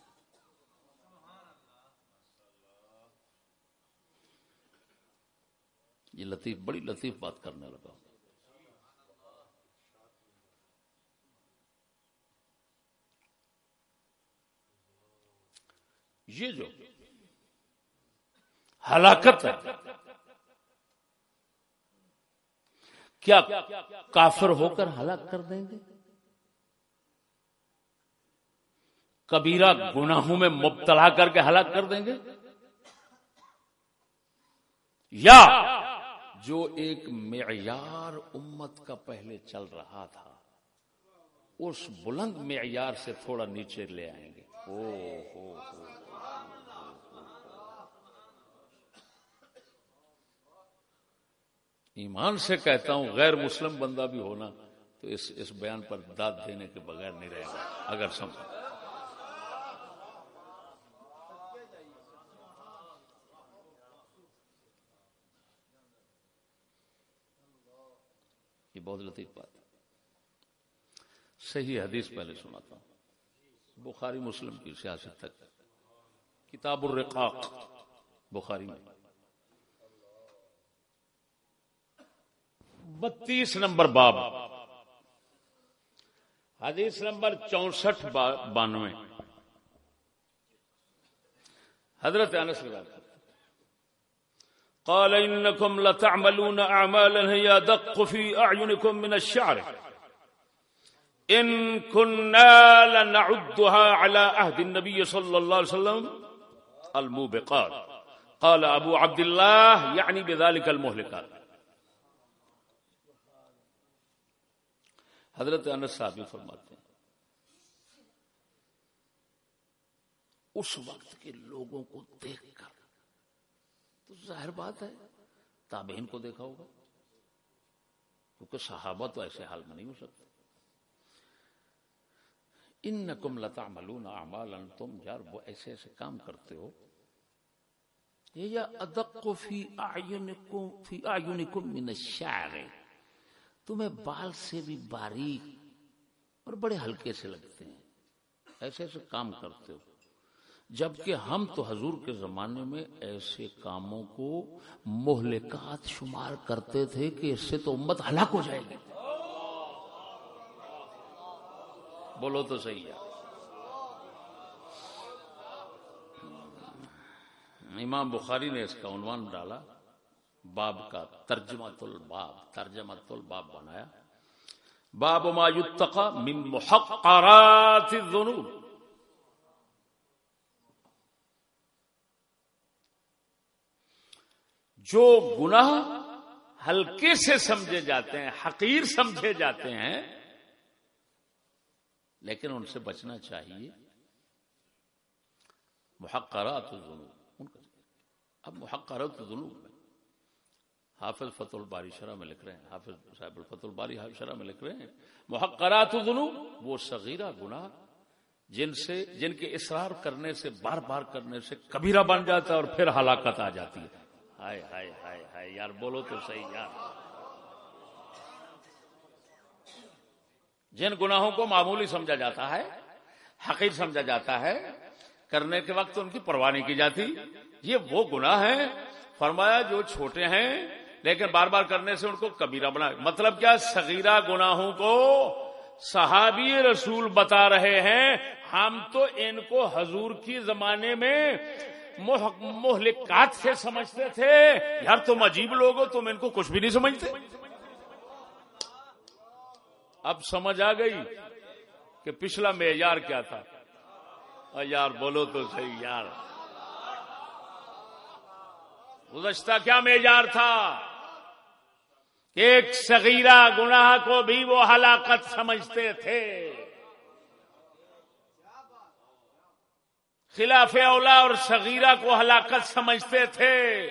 یہ لطیف، بڑی لطیف بات کرنے لگا ہوں۔ یہ جو ہلاکت ہے، کیا کافر ہو کر ہلاک کر دیں گے؟ کبیرہ گناہوں میں مبتلا کر کے ہلاک کر دیں گے؟ یا جو ایک معیار امت کا پہلے چل رہا تھا، اس بلند معیار سے تھوڑا نیچے لے آئیں گے۔ او ہو ایمان سے کہتا ہوں، غیر مسلم بندہ بھی ہونا، تو اس اس بیان پر داد دینے کے بغیر نہیں رہے گا، اگر سمجھ یہ بہت لطیف بات ہے۔ صحیح حدیث پہلے سناتا ہوں۔ بخاری مسلم کی سیاست تک۔ کتاب الرقاق، بخاری میں۔ بتیس نمبر باب۔ حدیث نمبر چونسٹھ بانوے۔ حضرت انس قال إنكم لتعملون أعمالا هي دق في أعينكم من الشعر۔ إن كنا لنعدها على عهد النبي صلى الله عليه وسلم الموبقات۔ قال أبو عبد الله يعني یعنی بذلك المهلكات حضرت انس صاحب فرماتے ہیں۔ اس وقت کے لوگوں کو دیکھ کر تو ظاہر بات ہے، تابعین کو دیکھا ہوگا۔ کیونکہ صحابہ تو ایسے حال میں نہیں ہو سکتے۔ ان نقم لتا ملون امال تم یار وہ ایسے ایسے کام کرتے ہو۔ یا ادق فی اعینکم من الشعر۔ تمہیں بال سے بھی باریک اور بڑے ہلکے سے لگتے ہیں۔ ایسے ایسے کام کرتے ہو۔ جبکہ ہم تو حضور کے زمانے میں ایسے کاموں کو مہلکات شمار کرتے تھے کہ اس سے تو امت ہلاک ہو جائے گی۔ بولو تو صحیح ہے۔ امام بخاری نے اس کا عنوان ڈالا۔ باب کا ترجمہ الباب ترجمہ الباب بنایا۔ باب ما یتقى من محقرات الذنوب۔ جو گناہ ہلکے سے سمجھے جاتے ہیں، حقیر سمجھے جاتے ہیں، لیکن ان سے بچنا چاہیے۔ محقرات الذنوب اب محقرات الذنوب۔ حافظ فتح الباری شرح میں لکھ رہے ہیں، حافظ صاحب الفت الباری شرح میں لکھ رہے ہیں۔ محقرات الذنوب، وہ صغیرہ گناہ، جن سے، جن کے اصرار کرنے سے، بار بار کرنے سے کبیرہ بن جاتا ہے اور پھر ہلاکت آ جاتی ہے۔ ہائے ہائے ہائے ہائے، یار بولو تو صحیح، یار۔ جن گناہوں کو معمولی سمجھا جاتا ہے، حقیر سمجھا جاتا ہے، کرنے کے وقت ان کی پرواہ نہیں کی جاتی۔ یہ وہ گناہ ہے فرمایا جو چھوٹے ہیں لیکن بار بار کرنے سے ان کو کبیرہ بنا۔ مطلب کیا صغیرہ گناہوں کو صحابی رسول بتا رہے ہیں؟ ہم تو ان کو حضور کی زمانے میں مہلکات سے سمجھتے تھے۔ یار تم عجیب لوگ ہو، تم ان کو کچھ بھی نہیں سمجھتے۔ اب سمجھ آ گئی کہ پچھلا معیار کیا تھا۔ یار بولو تو صحیح یار۔ گزشتہ کیا معیار تھا؟ ایک صغیرہ گناہ کو بھی وہ ہلاکت سمجھتے تھے۔ خلاف اولا اور صغیرہ کو ہلاکت سمجھتے تھے۔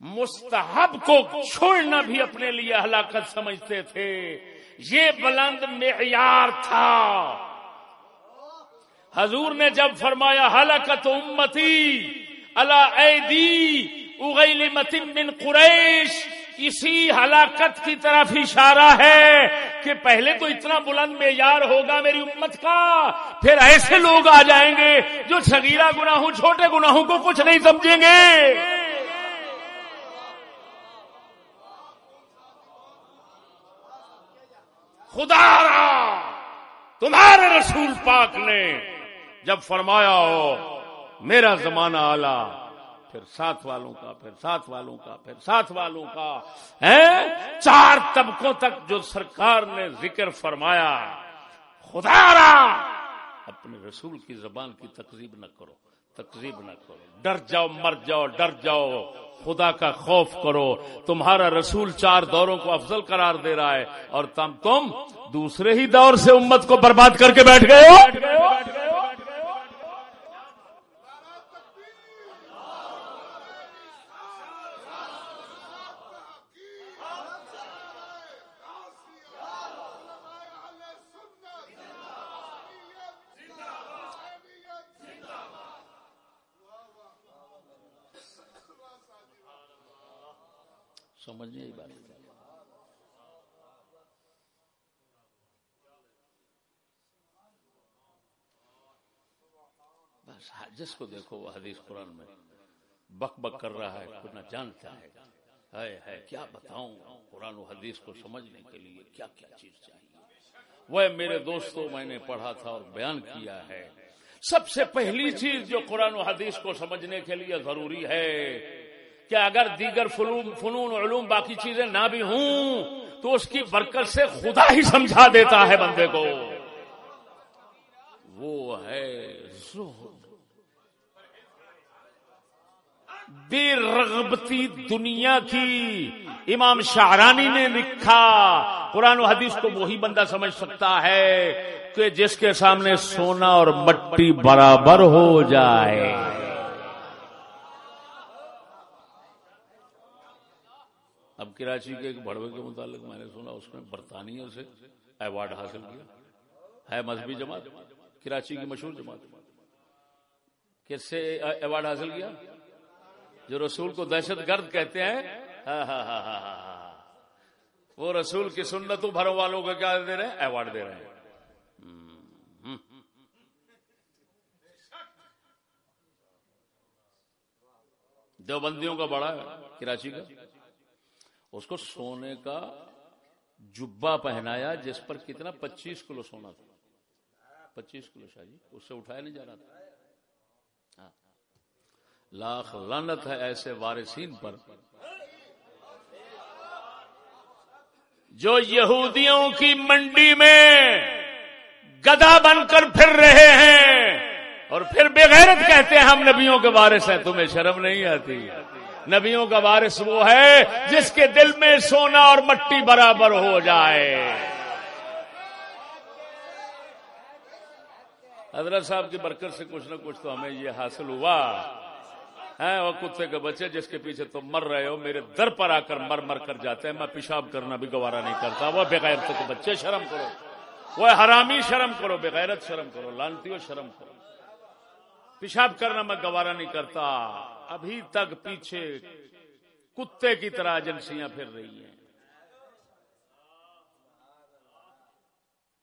مستحب کو چھوڑنا بھی اپنے لیے ہلاکت سمجھتے تھے۔ یہ بلند معیار تھا۔ حضور نے جب فرمایا، ہلاکت امتی اللہ ایدی اگیلی متم من قریش اسی ہلاکت کی طرف اشارہ ہے کہ پہلے تو اتنا بلند معیار ہوگا میری امت کا، پھر ایسے لوگ آ جائیں گے جو سگیرہ گناہوں، چھوٹے گناہوں کو کچھ نہیں سمجھیں گے۔ خدا را، تمہارے رسول پاک نے جب فرمایا ہو، میرا زمانہ آلہ پھر ساتھ والوں کا، پھر ساتھ والوں کا، پھر ساتھ والوں کا۔ ہے چار طبقوں تک جو سرکار نے ذکر فرمایا۔ خدا را! اپنے رسول کی زبان کی تقزیب نہ کرو، تقزیب نہ کرو۔ ڈر جاؤ، مر جاؤ، ڈر جاؤ۔ خدا کا خوف کرو۔ تمہارا رسول چار دوروں کو افضل قرار دے رہا ہے اور تم تم دوسرے ہی دور سے امت کو برباد کر کے بیٹھ گئے ہو سمجھنے ہی بات بس جس کو دیکھو وہ حدیث قرآن میں بک بک کر رہا ہے کچھ نہ جانتا ہے۔ ہے ہے کیا بتاؤں؟ قرآن و حدیث کو سمجھنے کے لیے کیا کیا چیز چاہیے؟ وہ میرے دوستوں، میں نے پڑھا تھا اور بیان کیا ہے۔ سب سے پہلی چیز جو قرآن و حدیث کو سمجھنے کے لیے ضروری ہے کہ اگر دیگر فنون علوم باقی چیزیں نہ بھی ہوں، تو اس کی برکت سے خدا ہی سمجھا دیتا ہے بندے کو۔ وہ ہے بے رغبتی دنیا کی امام شاہرانی نے لکھا۔ قرآن و حدیث کو وہی بندہ سمجھ سکتا ہے کہ جس کے سامنے سونا اور مٹی برابر ہو جائے۔ اب کراچی کے ایک بڑوے کے متعلق میں نے سنا، اس نے برطانیہ سے ایوارڈ حاصل کیا۔ ہے مذہبی جماعت، کراچی کی مشہور جماعت۔ کس سے ایوارڈ حاصل کیا؟ جو رسول کو دہشت گرد کہتے ہیں ہاں، ہاں،, ہاں ہاں ہاں ہاں ہاں, وہ رسول کی سنتوں بھروں والوں کو کیا دے رہے ہیں؟ ایوارڈ دے رہے ہیں۔ دیوبندیوں کا بڑا ہے کراچی کا۔ اس کو سونے کا جبا پہنایا جس پر کتنا؟ پچیس کلو سونا تھا۔ پچیس کلو شاہ جی اس سے اٹھایا نہیں جا رہا تھا۔ لاکھ لانت ہے ایسے وارثین پر۔ جو یہودیوں کی منڈی میں گدا بن کر پھر رہے ہیں اور پھر بغیرت کہتے ہیں ہم نبیوں کے وارث ہیں، تمہیں شرم نہیں آتی۔ نبیوں کا وارث وہ ہے جس کے دل میں سونا اور مٹی برابر ہو جائے۔ حضرت صاحب کی برکت سے کچھ نہ کچھ تو ہمیں یہ حاصل ہوا۔ ہے وہ کتے کے بچے جس کے پیچھے تم مر رہے ہو، میرے در پر آ کر مر مر کر جاتے ہیں، میں پیشاب کرنا بھی گوارا نہیں کرتا، وہ بغیر کے بچے شرم کرو، وہ حرامی شرم کرو، بغیرت شرم کرو لانتی ہو شرم کرو۔ پیشاب کرنا میں گوارا نہیں کرتا، ابھی تک پیچھے کتے کی طرح ایجنسیاں پھر رہی ہیں۔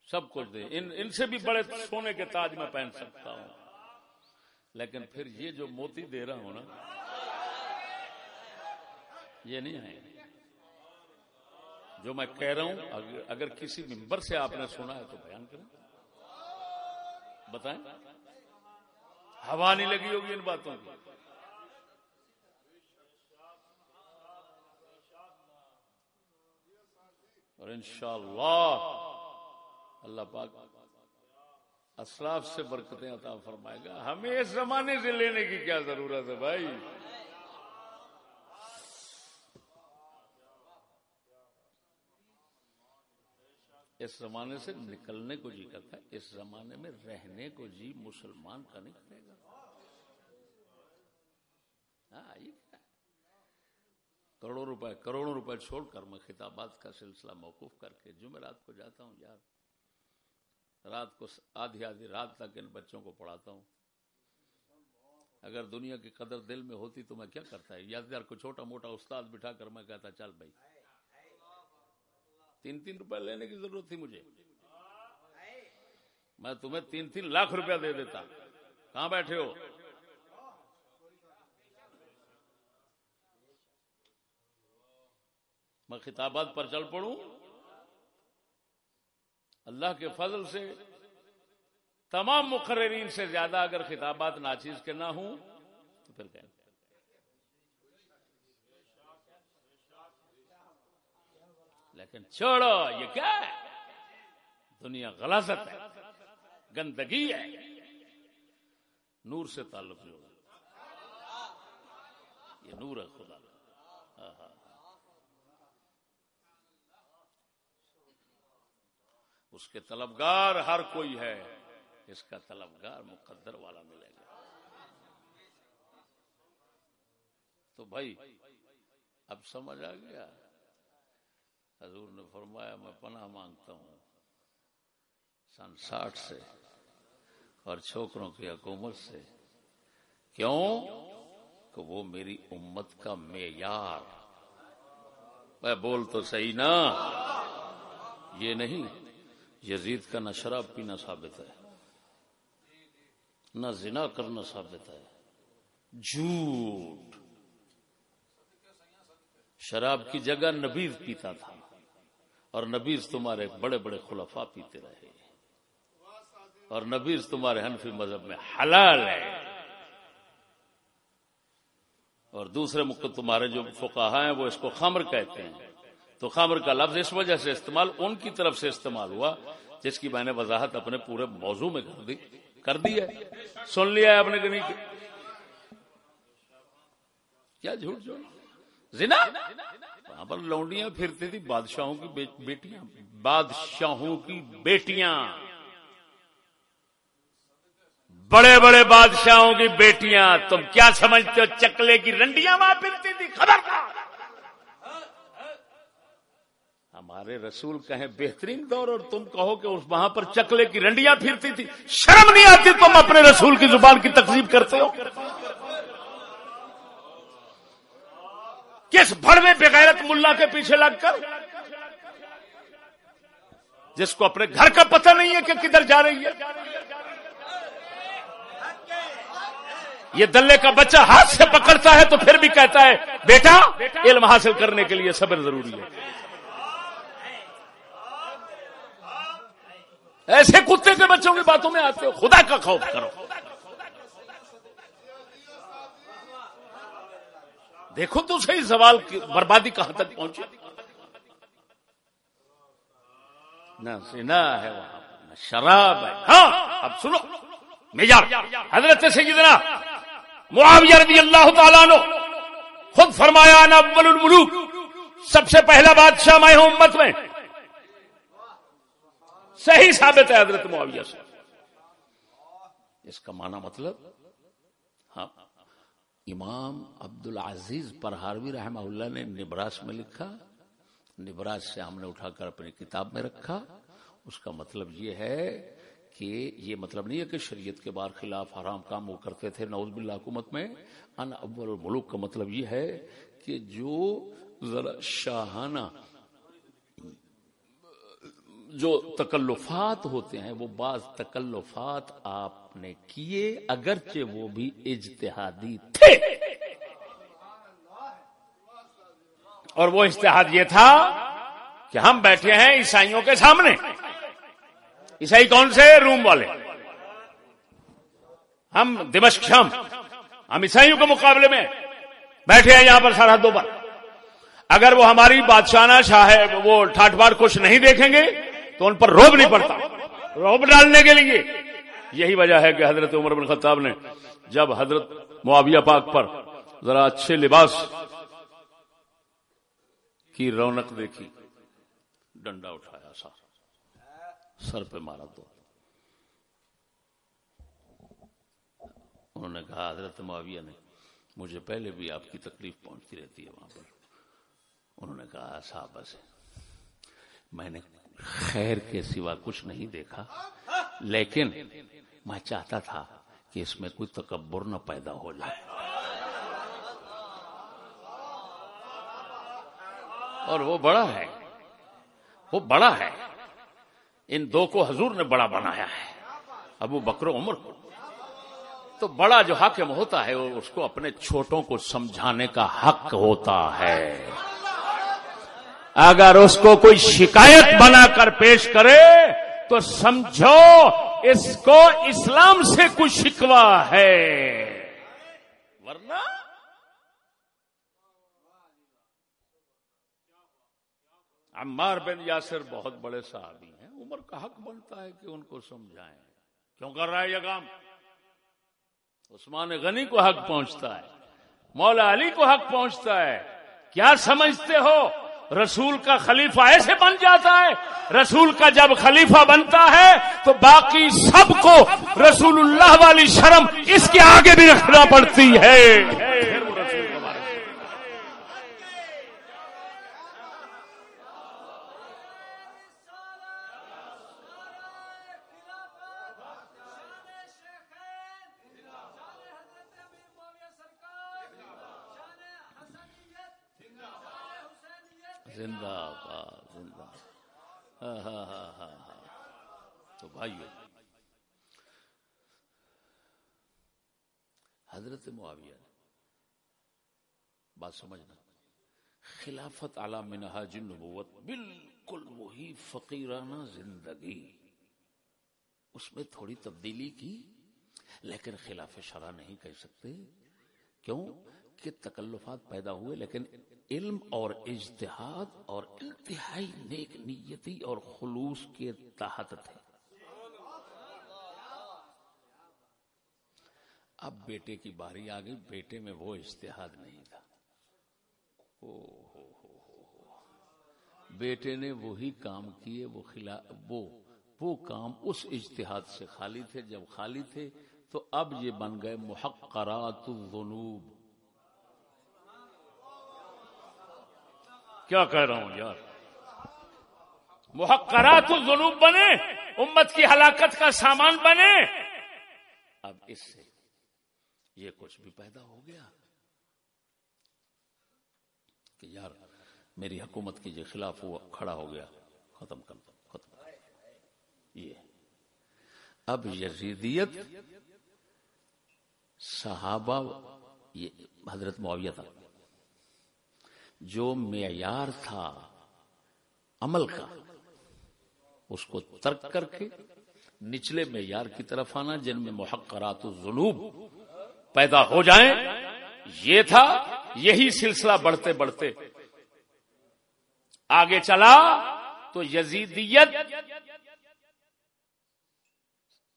سب کچھ دے، ان ان سے بھی بڑے سونے کے تاج میں پہن سکتا ہوں۔ لیکن پھر یہ جو موتی دے رہا ہوں نا، یہ نہیں ہے جو میں کہہ رہا ہوں اگر کسی ممبر سے آپ نے سنا ہے تو بیان کریں۔ بتائیں۔ ہوا نہیں لگی ہوگی ان باتوں کی۔ اور انشاءاللہ اللہ پاک اسلاف سے برکتیں عطا فرمائے گا۔ ہمیں اس زمانے سے لینے کی کیا ضرورت ہے بھائی؟ اس زمانے سے نکلنے کو جی کرتا ہے اس زمانے میں رہنے کو جی مسلمان کا نہیں کرے گا۔ ہاں، کروڑوں روپے کروڑوں روپے چھوڑ کر میں خطابات کا سلسلہ موقف کر کے جمعرات کو جاتا ہوں یار۔ رات کو آدھی آدھی رات تک ان بچوں کو پڑھاتا ہوں۔ اگر دنیا کی قدر دل میں ہوتی تو میں کیا کرتا؟ ہے یار کو چھوٹا موٹا استاد بٹھا کر میں کہتا، چل بھائی۔ تین تین روپے لینے کی ضرورت تھی مجھے۔ میں تمہیں تین تین لاکھ روپیہ دے دیتا۔ کہاں بیٹھے ہو؟ میں خطابات پر چل پڑوں۔ اللہ کے فضل سے، تمام مقررین سے زیادہ اگر خطابات ناچیز کے نہ ہوں، تو پھر کہیں لیکن چھوڑو، یہ کیا ہے؟ دنیا غلاثت ہے، گندگی ہے، نور سے تعلق جو یہ نور ہے خدا۔ اس کے طلبگار ہر کوئی ہے، اس کا طلبگار مقدر والا ملے گا۔ تو بھائی، اب سمجھ آ گیا۔ حضور نے فرمایا، میں پناہ مانگتا ہوں سن ساٹھ سے اور چھوکروں کی حکومت سے۔ کیوں؟ کہ وہ میری امت کا معیار۔ میں بول تو صحیح نا۔ یہ نہیں۔ یزید کا نہ شراب پینا ثابت ہے، نہ زنا کرنا ثابت ہے۔ جھوٹ۔ شراب کی جگہ نبیز پیتا تھا اور نبیز تمہارے بڑے بڑے خلفاء پیتے رہے۔ اور نبیز تمہارے حنفی مذہب میں حلال ہے۔ اور دوسرے مقد تمہارے جو فقہ ہیں وہ اس کو خمر کہتے ہیں۔ تو خمر کا لفظ اس وجہ سے استعمال ان کی طرف سے استعمال ہوا جس کی میں نے وضاحت اپنے پورے موضوع میں کر دی کر دی ہے۔ سن لیا ہے اپنے کنی کیا جھوٹ جھوٹ زنا؟ وہاں پر لونڈیاں پھرتی تھی، بادشاہوں کی بیٹیاں، بادشاہوں کی بیٹیاں۔ بڑے بڑے بادشاہوں کی بیٹیاں، تم کیا سمجھتے ہو؟ چکلے کی رنڈیاں وہاں پھرتی تھی خبر ہمارے رسول کہیں بہترین دور اور تم کہو کہ اس وہاں پر چکلے کی رنڈیاں پھرتی تھی۔ شرم نہیں آتی تم اپنے رسول کی زبان کی تقسیم کرتے ہو؟ کس بڑوے بغیرت ملا کے پیچھے لگ کر؟ جس کو اپنے گھر کا پتہ نہیں ہے کہ کدھر جا رہی ہے۔ یہ دلے کا بچہ ہاتھ سے پکڑتا ہے تو پھر بھی کہتا ہے، بیٹا، علم حاصل کرنے کے لیے صبر ضروری ہے۔ ایسے کتے کے بچوں کی باتوں میں آتے ہو، خدا کا خوف کرو۔ دیکھو تو صحیح سوال بربادی کہاں تک پہنچی؟ نہ سنا ہے وہاں نہ شراب ہے۔ ہاں اب سنو۔ میجر، حضرت سیدنا معاویہ رضی اللہ تعالیٰ نو خود فرمایا نا اول الملوک۔ سب سے پہلا بادشاہ میں ہوں امت میں۔ صحیح ثابت ہے حضرت معاویہ سے۔ اس کا معنی مطلب ہاں امام عبد العزیز پرہاروی رحمہ اللہ نے نبراس میں لکھا، نبراس سے ہم نے اٹھا کر اپنی کتاب میں رکھا۔ اس کا مطلب یہ ہے کہ یہ مطلب نہیں ہے کہ شریعت کے بار خلاف حرام کام وہ کرتے تھے نوز باللہ حکومت میں۔ ان اول الملوک کا مطلب یہ ہے کہ جو ذرا شاہانہ جو تکلفات ہوتے ہیں، وہ بعض تکلفات آپ نے کیے، اگرچہ وہ بھی اجتہادی تھے۔ اور وہ اشتہاد یہ تھا کہ ہم بیٹھے ہیں عیسائیوں کے سامنے۔ عیسائی کون سے؟ روم والے۔ ہم دمشق، شام۔ ہم عیسائیوں کے مقابلے میں بیٹھے ہیں یہاں پر سرحدوں پر اگر وہ ہماری بادشاہ شاہ وہ ٹھاٹ بار کچھ نہیں دیکھیں گے۔ تو ان پر روب نہیں پڑتا۔ روب ڈالنے کے لیے۔ یہی وجہ ہے کہ حضرت عمر بن خطاب نے جب حضرت معاویہ پاک پر ذرا اچھے لباس کی رونق دیکھی، ڈنڈا اٹھایا سا۔ سر پہ مارا تو۔ انہوں نے کہا، حضرت معاویہ نے، مجھے پہلے بھی آپ کی تکلیف پہنچتی رہتی ہے وہاں پر۔ انہوں نے کہا، صاحب بس میں نے خیر کے سوا کچھ نہیں دیکھا، لیکن میں چاہتا تھا کہ اس میں کوئی تکبر نہ پیدا ہو جائے۔ اور وہ بڑا ہے، وہ بڑا ہے۔ ان دو کو حضور نے بڑا بنایا ہے، ابو بکر عمر کو۔ تو بڑا جو حاکم ہوتا ہے اس کو اپنے چھوٹوں کو سمجھانے کا حق ہوتا ہے۔ اگر اس کو کوئی شکایت بنا کر پیش کرے تو سمجھو اس کو اسلام سے کچھ شکوا ہے۔ ورنہ عمار بن یاسر بہت بڑے صحابی ہیں۔ عمر کا حق بنتا ہے کہ ان کو سمجھائیں۔ کیوں کر رہا ہے یہ کام عثمان غنی کو حق پہنچتا ہے، مولا علی کو حق پہنچتا ہے۔ کیا سمجھتے ہو؟ رسول کا خلیفہ ایسے بن جاتا ہے، رسول کا جب خلیفہ بنتا ہے، تو باقی سب کو رسول اللہ والی شرم اس کے آگے بھی رکھنا پڑتی ہے زندہ زندہ ہاں ہاں ہاں ہاں ہاں تو بھائیو حضرت معاویہ بات سمجھنا۔ خلافت اعلی منہاج النبوت بالکل وہی فقیرانہ زندگی۔ اس میں تھوڑی تبدیلی کی، لیکن خلاف شرع نہیں کہہ سکتے۔ کیوں؟ کہ تکلفات پیدا ہوئے، لیکن علم اور اجتہاد اور انتہائی نیک نیتی اور خلوص کے تحت تھے۔ اب بیٹے کی باری آ گئی، بیٹے میں وہ اجتہاد نہیں تھا۔ او ہو ہو ہو۔ بیٹے نے وہی کام کیے، وہ خلا، وہ وہ کام اس اجتہاد سے خالی تھے۔ جب خالی تھے تو اب یہ بن گئے محقرات الذنوب۔ کیا کہہ رہا ہوں یار؟ محقرات الذنوب بنے، امت کی ہلاکت کا سامان بنے۔ اب اس سے یہ کچھ بھی پیدا ہو گیا کہ یار میری حکومت کے خلاف وہ کھڑا ہو گیا، ختم کر دو، ختم یہ۔ اب یزیدیت صحابہ، یہ حضرت معاویہ تھا، جو معیار تھا عمل کا، اس کو ترک کر کے نچلے معیار کی طرف آنا، جن میں محقرات الذنوب پیدا ہو جائیں، یہ تھا، یہی سلسلہ بڑھتے بڑھتے۔ آگے چلا تو یزیدیت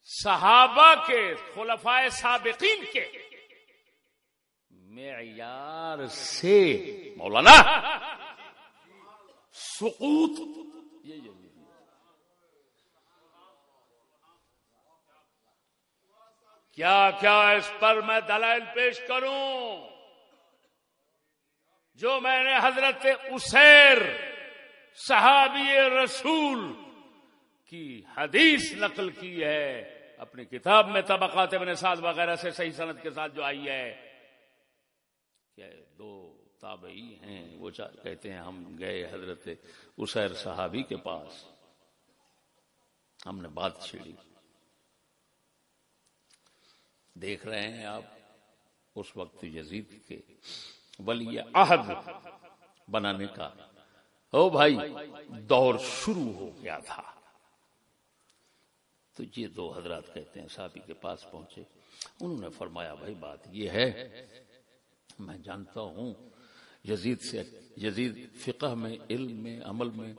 صحابہ کے، خلفائے سابقین کے معیار سے، مولانا، سقوط کیا کیا اس پر میں دلائل پیش کروں؟ جو میں نے حضرت اسیر صحابی رسول کی حدیث نقل کی ہے، اپنی کتاب میں طبقات ابن سعد وغیرہ سے صحیح صنعت کے ساتھ جو آئی ہے کہ دو تابعی ہیں، وہ کہتے ہیں ہم گئے حضرت اسیر صحابی کے پاس۔ ہم نے بات چھیڑی۔ دیکھ رہے ہیں آپ، اس وقت یزید کے ولی عہد بنانے کا۔ او بھائی، دور شروع ہو گیا تھا۔ تو یہ دو حضرات کہتے ہیں، صحابی کے پاس پہنچے۔ انہوں نے فرمایا، بھائی، بات یہ ہے، میں جانتا ہوں، یزید سے، یزید فقہ میں، علم میں، عمل میں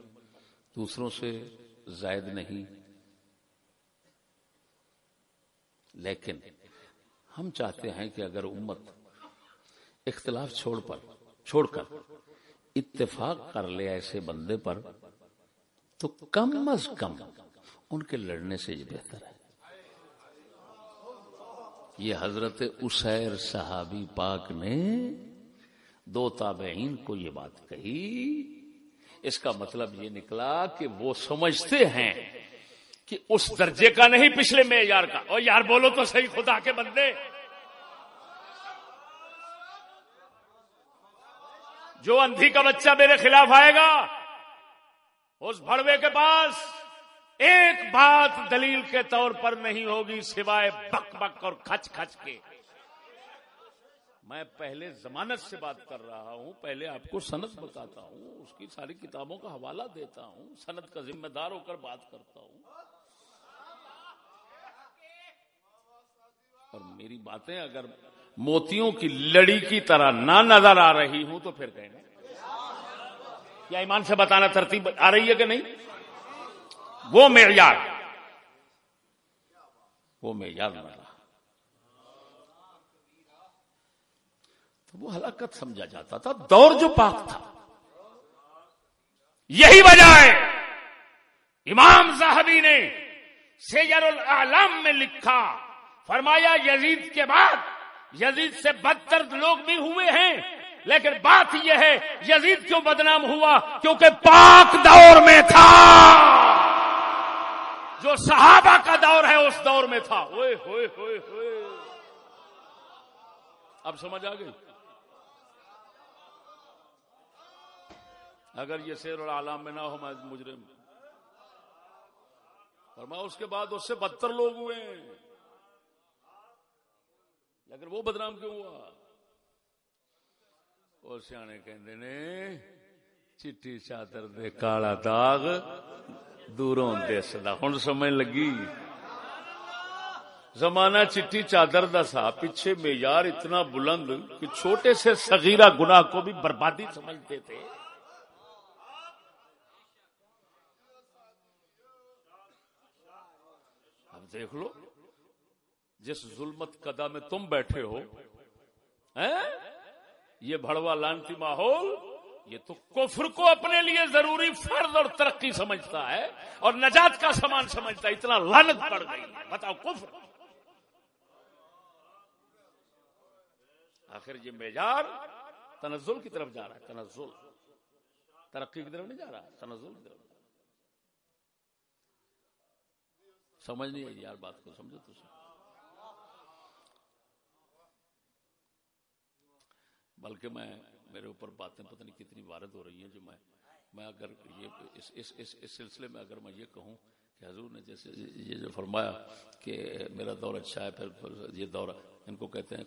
دوسروں سے زائد نہیں۔ لیکن ہم چاہتے ہیں کہ اگر امت اختلاف چھوڑ پر چھوڑ کر اتفاق کر لے ایسے بندے پر، تو کم از کم ان کے لڑنے سے یہ بہتر ہے۔ یہ حضرت اسیر صحابی پاک نے دو تابعین کو یہ بات کہی۔ اس کا مطلب یہ نکلا کہ وہ سمجھتے ہیں کہ اس درجے کا نہیں پچھلے میں یار کا۔ اور یار بولو تو صحیح خدا کے بندے۔ جو اندھی کا بچہ میرے خلاف آئے گا، اس بڑوے کے پاس ایک بات دلیل کے طور پر نہیں ہوگی سوائے بک بک اور کھچ کھچ کے۔ میں پہلے ضمانت سے بات کر رہا ہوں، پہلے آپ کو سند بتاتا ہوں، اس کی ساری کتابوں کا حوالہ دیتا ہوں، سند کا ذمہ دار ہو کر بات کرتا ہوں۔ اور میری باتیں اگر موتیوں کی لڑی کی طرح نہ نظر آ رہی ہوں تو پھر کہیں کیا ایمان سے بتانا ترتیب آ رہی ہے کہ نہیں؟ وہ معیار۔ وہ معیار رہا۔ تو وہ ہلاکت سمجھا جاتا تھا، دور جو پاک تھا۔ یہی وجہ ہے۔ امام صاحبی نے سیجر العالم میں لکھا۔ فرمایا یزید کے بعد یزید سے بدتر لوگ بھی ہوئے ہیں، لیکن بات یہ ہے، یزید کیوں بدنام ہوا؟ کیونکہ پاک دور میں تھا۔ جو صحابہ کا دور ہے، اس دور میں تھا۔ ہوئے ہوئے ہوئے ہوئے۔ اب سمجھ آ گئی؟ اگر یہ سیر اور عالم میں نہ ہو، میں مجرم۔ اور میں اس کے بعد اس سے بدتر لوگ ہوئے ہیں۔ لیکن وہ بدنام کیوں ہوا؟ وہ سیانے کہ چٹی چادر دے کالا داغ دوروں دسدا ہوں سمجھ لگی۔ زمانہ چٹی چادر دا سا، پیچھے معیار اتنا بلند کہ چھوٹے سے سگیرا گناہ کو بھی بربادی سمجھتے تھے۔ اب دیکھ لو۔ جس ظلمت قدا میں تم بیٹھے ہو یہ بڑوا لانتی ماحول، یہ تو کفر کو اپنے لیے ضروری فرض اور ترقی سمجھتا ہے اور نجات کا سامان سمجھتا ہے، اتنا لانت پڑ گئی بتاؤ، کفر؟ آخر یہ معیار تنزل کی طرف جا رہا ہے، تنزل۔ ترقی کی طرف نہیں جا رہا، تنزل کی طرف سمجھ نہیں آئی یار بات کو، سمجھو تو بلکہ میں میرے اوپر باتیں پتہ نہیں کتنی وارد ہو رہی ہیں جو میں میں اگر یہ اس اس اس اس سلسلے میں اگر میں یہ کہوں کہ حضور نے جیسے یہ جو فرمایا کہ میرا دور اچھا ہے، پھر یہ دور ان کو کہتے ہیں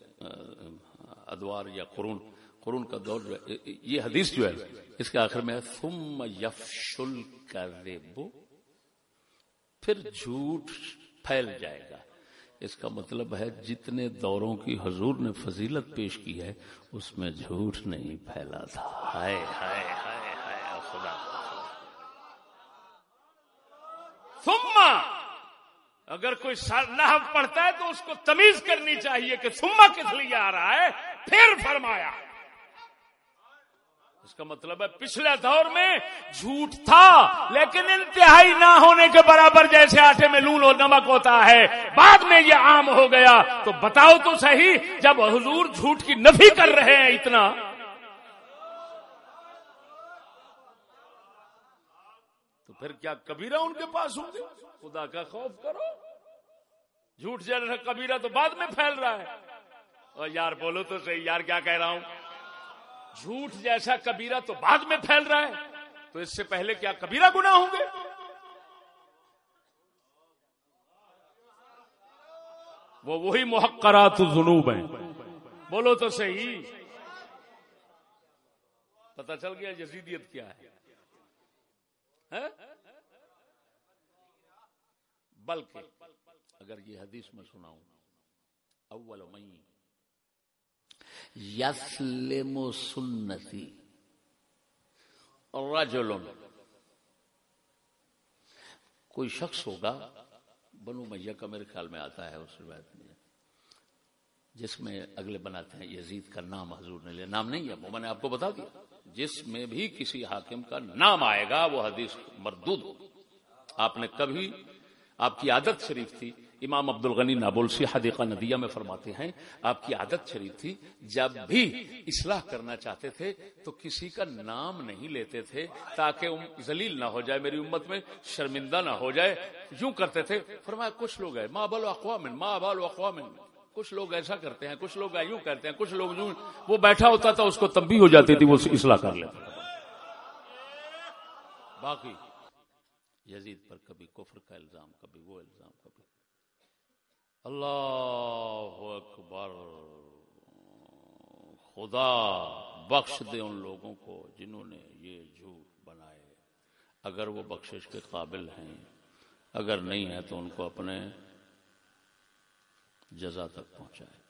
ادوار یا قرون قرون کا دور جو ہے، یہ حدیث جو ہے، اس کے آخر میں ثم یفشل الکذب پھر جھوٹ پھیل جائے گا۔ اس کا مطلب ہے جتنے دوروں کی حضور نے فضیلت پیش کی ہے، اس میں جھوٹ نہیں پھیلا تھا۔ ہائے ہائے ہائے ہائے خدا۔ سما اگر کوئی لحب پڑھتا ہے تو اس کو تمیز کرنی چاہیے کہ سما کس لیے آ رہا ہے؟ پھر فرمایا۔ اس کا مطلب ہے پچھلے دور میں جھوٹ تھا، لیکن انتہائی نہ ہونے کے برابر جیسے آٹے میں لون اور نمک ہوتا ہے، بعد میں یہ عام ہو گیا۔ تو بتاؤ تو صحیح، جب حضور جھوٹ کی نفی کر رہے ہیں اتنا۔ تو پھر کیا کبیرہ ان کے پاس ہوں گے؟ خدا کا خوف کرو۔ جھوٹ جیسا کبیرہ تو بعد میں پھیل رہا ہے۔ اور یار بولو تو صحیح، یار کیا کہہ رہا ہوں؟ جھوٹ جیسا کبیرہ تو بعد میں پھیل رہا ہے۔ تو اس سے پہلے کیا کبیرہ گنا ہوں گے؟ وہ وہی محکرات جنوب ہیں۔ بولو تو صحیح۔ پتا چل گیا یزیدیت کیا ہے۔ بلکہ اگر یہ حدیث میں سناؤں، اول مئی یسلم سنتی رجل. کوئی شخص ہوگا، بنو میاں کا میرے خیال میں آتا ہے، اس روایت میں جس میں اگلے بناتے ہیں، یزید کا نام حضور نے لیا۔ نام نہیں ہے، وہ میں نے آپ کو بتا دیا۔ جس میں بھی کسی حاکم کا نام آئے گا، وہ حدیث مردود ہوگی آپ نے کبھی، آپ کی عادت شریف تھی امام عبد الغنی نابلسی حدیقہ ندیہ میں فرماتے ہیں، آپ کی عادت شریف تھی، جب بھی اصلاح کرنا چاہتے تھے تو کسی کا نام نہیں لیتے تھے تاکہ ذلیل نہ ہو جائے، میری امت میں شرمندہ نہ ہو جائے، یوں کرتے تھے۔ فرمایا، کچھ لوگ ہیں ماں بال اقوام ماں بال اقوام کچھ لوگ ایسا کرتے ہیں، کچھ لوگ یوں کرتے ہیں، کچھ لوگ یوں۔ وہ بیٹھا ہوتا تھا، اس کو تب ہو جاتی تھی، وہ اصلاح کر لیتا باقی، یزید پر کبھی کفر کا الزام، کبھی وہ الزام، کبھی اللہ اکبر۔ خدا بخش دے ان لوگوں کو جنہوں نے یہ جھوٹ بنائے۔ اگر وہ بخشش کے قابل ہیں، اگر نہیں ہے تو ان کو اپنے جزا تک پہنچائے۔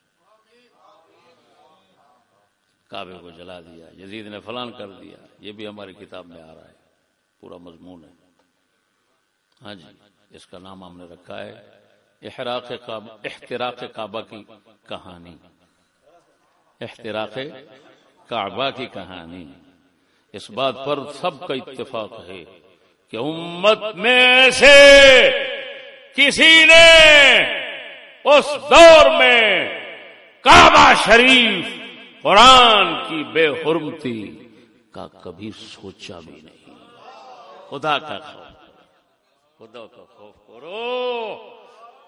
کعبے کو جلا دیا، یزید نے فلان کر دیا۔ یہ بھی ہماری کتاب میں آ رہا ہے، پورا مضمون ہے۔ ہاں جی اس کا نام ہم نے رکھا ہے۔ احراق احتراق کعبہ کی کہانی۔ احتراق کعبہ کی کہانی۔ اس بات پر سب کا اتفاق ہے کہ امت میں سے کسی نے اس دور میں کعبہ شریف قرآن کی بے حرمتی کا کبھی سوچا بھی نہیں۔ خدا کا خوف۔ خدا کا خوف کرو۔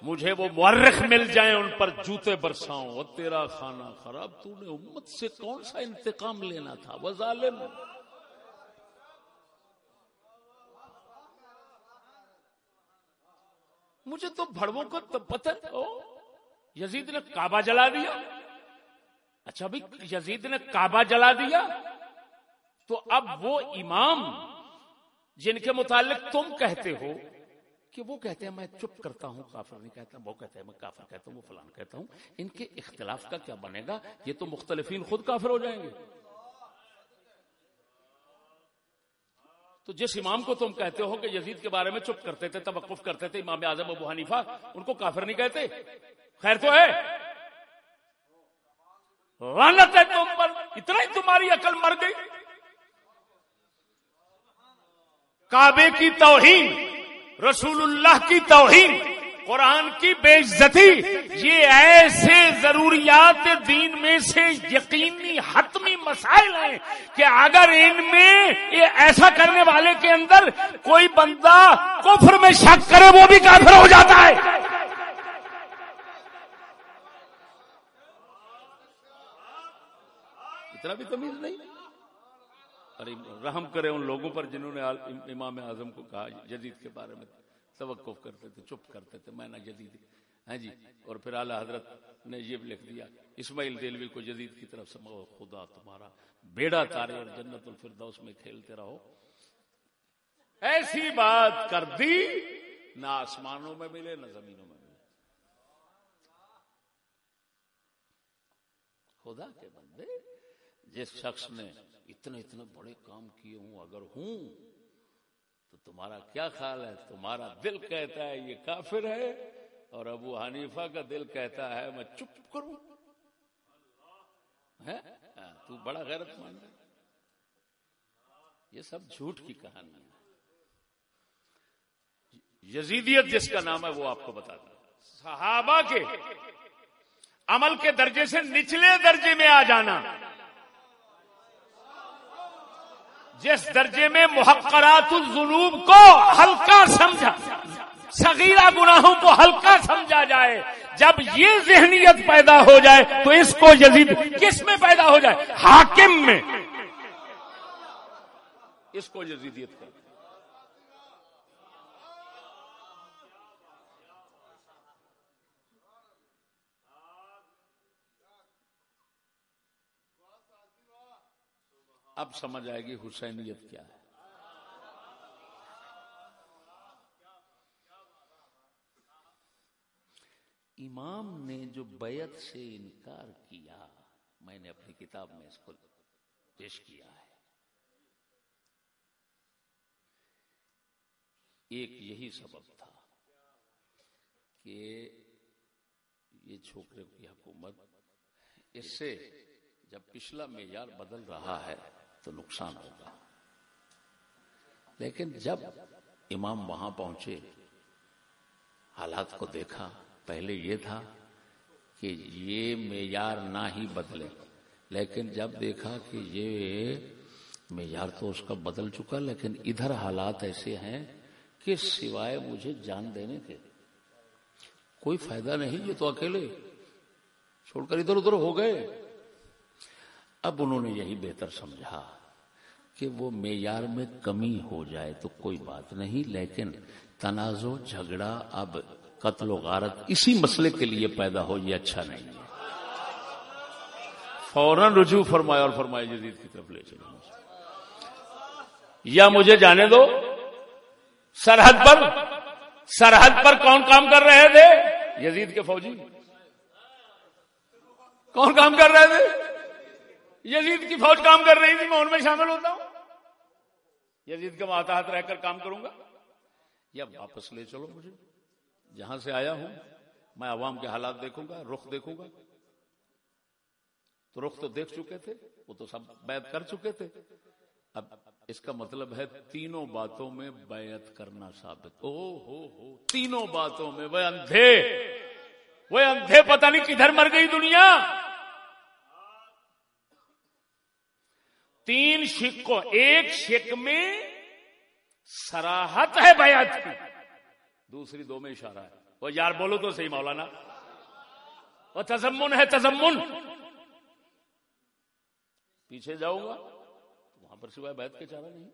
مجھے وہ مورخ مل جائیں، ان پر جوتے برساؤں وہ تیرا کھانا خراب۔ تو نے امت سے کون سا انتقام لینا تھا؟ وہ ظالم۔ مجھے تو بڑوں کو تو پتہ یزید نے کعبہ جلا دیا۔ اچھا بھائی یزید نے کعبہ جلا دیا۔ تو اب وہ امام جن کے متعلق تم کہتے ہو کہ وہ کہتے ہیں میں چپ کرتا ہوں، کافر نہیں کہتا، وہ کہتے ہیں میں کافر کہتا ہوں، وہ فلان کہتا ہوں۔ ان کے اختلاف کا کیا بنے گا؟ یہ تو مختلفین خود کافر ہو جائیں گے۔ تو جس امام کو تم کہتے ہو کہ یزید کے بارے میں چپ کرتے تھے، توقف کرتے تھے، امام اعظم ابو حنیفہ، ان کو کافر نہیں کہتے؟ خیر تو ہے۔ رانت ہے تم پر اتنا ہی تمہاری عقل مر گئی۔ کعبے کی توہین۔ رسول اللہ کی توہین، قرآن کی بے عزتی، یہ ایسے ضروریات دین میں سے یقینی حتمی مسائل ہیں کہ اگر ان میں یہ ایسا کرنے والے کے اندر کوئی بندہ کفر میں شک کرے، وہ بھی کافر ہو جاتا ہے۔ اتنا بھی تمیز نہیں۔ ارے رحم کرے ان لوگوں پر جنہوں نے امام اعظم کو کہا، جدید کے بارے میں توقف کرتے تھے، چپ کرتے تھے، میں نہ جدید ہاں جی؟ اور پھر اعلی حضرت نے یہ لکھ دیا، اسماعیل دلوی کو جدید کی طرف سے خدا تمہارا بیڑا تارے اور جنت الفردوس میں کھیلتے رہو۔ ایسی بات کر دی، نہ آسمانوں میں ملے، نہ زمینوں میں ملے۔ خدا کے بندے، جس شخص نے اتنے اتنے بڑے کام کیے ہوں، اگر ہوں تو تمہارا کیا خیال ہے؟ تمہارا دل کہتا ہے یہ کافر ہے اور ابو حنیفہ کا دل کہتا ہے میں چپ کروں۔ تو بڑا غیرت مان یہ سب جھوٹ کی کہانی ہے۔ یزیدیت جس کا نام ہے وہ آپ کو بتا دیں صحابہ کے عمل کے درجے سے نچلے درجے میں آ جانا۔ جس درجے میں محقرات الظلوم کو ہلکا سمجھا، صغیرہ گناہوں کو ہلکا سمجھا جائے، جب یہ ذہنیت پیدا ہو جائے تو اس کو یزید کس میں پیدا ہو جائے؟ حاکم میں۔ اس کو یزیدیت کر اب سمجھ آئے گی حسینیت کیا ہے۔ امام نے جو بیعت سے انکار کیا، میں نے اپنی کتاب میں اس کو پیش کیا ہے۔ ایک یہی سبب تھا کہ یہ چھوکرے کی حکومت اس سے جب پچھلا معیار بدل رہا ہے تو نقصان ہوگا۔ لیکن جب امام وہاں پہنچے، حالات کو دیکھا، پہلے یہ تھا کہ یہ معیار نہ ہی بدلے۔ لیکن جب دیکھا کہ یہ معیار تو اس کا بدل چکا، لیکن ادھر حالات ایسے ہیں کہ سوائے مجھے جان دینے کے۔ کوئی فائدہ نہیں یہ تو اکیلے، چھوڑ کر ادھر ادھر ہو گئے۔ اب انہوں نے یہی بہتر سمجھا کہ وہ معیار میں کمی ہو جائے تو کوئی بات نہیں، لیکن تنازع، جھگڑا اب قتل و غارت اسی مسئلے کے لیے پیدا ہو، یہ اچھا نہیں ہے۔ فوراً رجوع فرمایا اور فرمایا جدید کی طرف لے چلے یا مجھے جانے دو؟ سرحد پر؟ سرحد پر کون کام کر رہے تھے؟ یزید کے فوجی۔ کون کام کر رہے تھے؟ یزید کی فوج کام کر رہی تھی، میں ان میں شامل ہوتا ہوں۔ یزید کے ماتحت رہ کر کام کروں گا۔ یا واپس لے چلو مجھے۔ جہاں سے آیا ہوں، میں عوام کے حالات دیکھوں گا، رخ دیکھوں گا۔ تو رخ تو دیکھ چکے تھے، وہ تو سب بیعت کر چکے تھے۔ اب اس کا مطلب ہے تینوں باتوں میں بیعت کرنا ثابت۔ او ہو ہو، تینوں باتوں میں، وہ اندھے۔ وہ اندھے پتہ نہیں کدھر مر گئی دنیا۔ تین شکوں ایک شک میں سراہت ہے بیعت کی۔ دوسری دو میں اشارہ ہے۔ وہ یار بولو تو صحیح مولانا۔ وہ تزمن ہے تزمن پیچھے جاؤں گا۔ وہاں پر سوائے بیت کے چارہ نہیں۔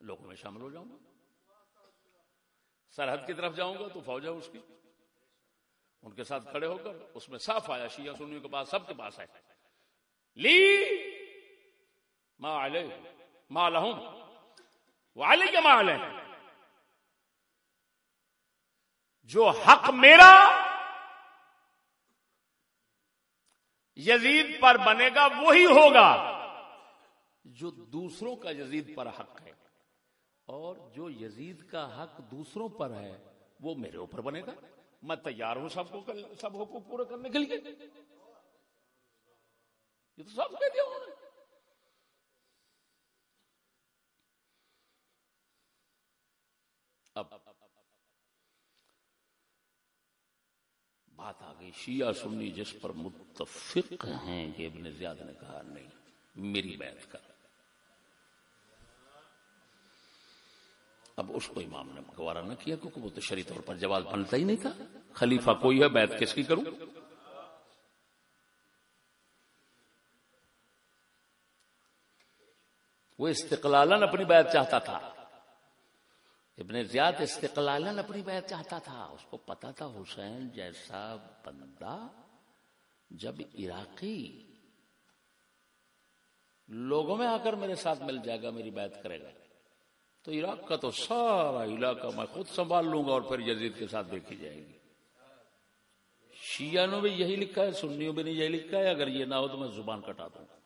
لوگوں میں شامل ہو جاؤں گا۔ سرحد کی طرف جاؤں گا تو فوج ہے اس کی۔ ان کے ساتھ کھڑے ہو کر اس میں صاف آیا، شیعہ سنیوں کے پاس، سب کے پاس ہے۔ لی ما علیہ ما لہم. وعلی کے ما علیہ جو حق میرا یزید پر بنے گا وہی ہوگا جو دوسروں کا یزید پر حق ہے اور جو یزید کا حق دوسروں پر ہے وہ میرے اوپر بنے گا میں تیار ہوں سب کو سب حقوق پورے کرنے کے لیے یہ تو سب کہہ دیا انہوں نے۔ اب بات آ گئی، شیعہ سنی جس پر متفق ہیں یہ ابن زیاد نے کہا، نہیں، میری بیعت کر۔ اب اس کو امام نے گوارا نہ کیا، کیونکہ وہ تو شری طور پر جواز بنتا ہی نہیں تھا۔ خلیفہ کوئی ہے، بیعت کس کی کروں؟ وہ استقلالن اپنی بیعت چاہتا تھا۔ ابن زیاد استقلال اپنی بیعت چاہتا تھا۔ اس کو پتا تھا حسین جیسا بندہ جب عراقی لوگوں میں آ کر میرے ساتھ مل جائے گا، میری بیعت کرے گا۔ تو عراق کا تو سارا علاقہ میں خود سنبھال لوں گا اور پھر یزید کے ساتھ دیکھی جائے گی۔ شیعہ نے بھی یہی لکھا ہے، سنیوں بھی نہیں یہی لکھا ہے۔ اگر یہ نہ ہو تو میں زبان کٹا دوں گا۔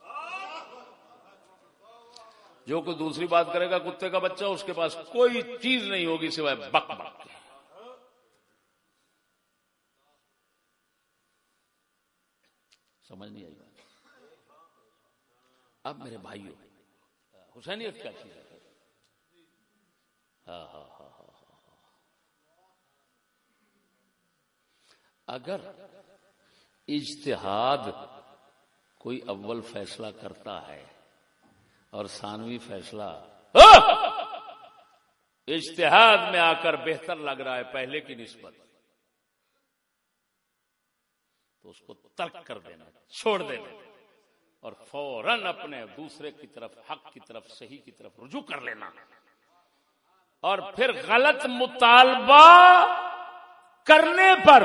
جو کوئی دوسری بات کرے گا، کتے کا بچہ، اس کے پاس کوئی چیز نہیں ہوگی سوائے بک بک۔ سمجھ نہیں آئی بات۔ اب میرے بھائیوں حسینیت کیا چیز ہے؟ ہاں، ہاں،, ہاں ہاں ہاں ہاں۔ اگر اجتہاد کوئی اول فیصلہ کرتا ہے اور ثانوی فیصلہ۔ اشتہاد میں آ کر بہتر لگ رہا ہے پہلے کی نسبت۔ تو اس کو ترک کر دینا، چھوڑ دینا۔ اور فوراً اپنے دوسرے کی طرف، حق کی طرف، صحیح کی طرف رجوع کر لینا۔ اور پھر غلط مطالبہ کرنے پر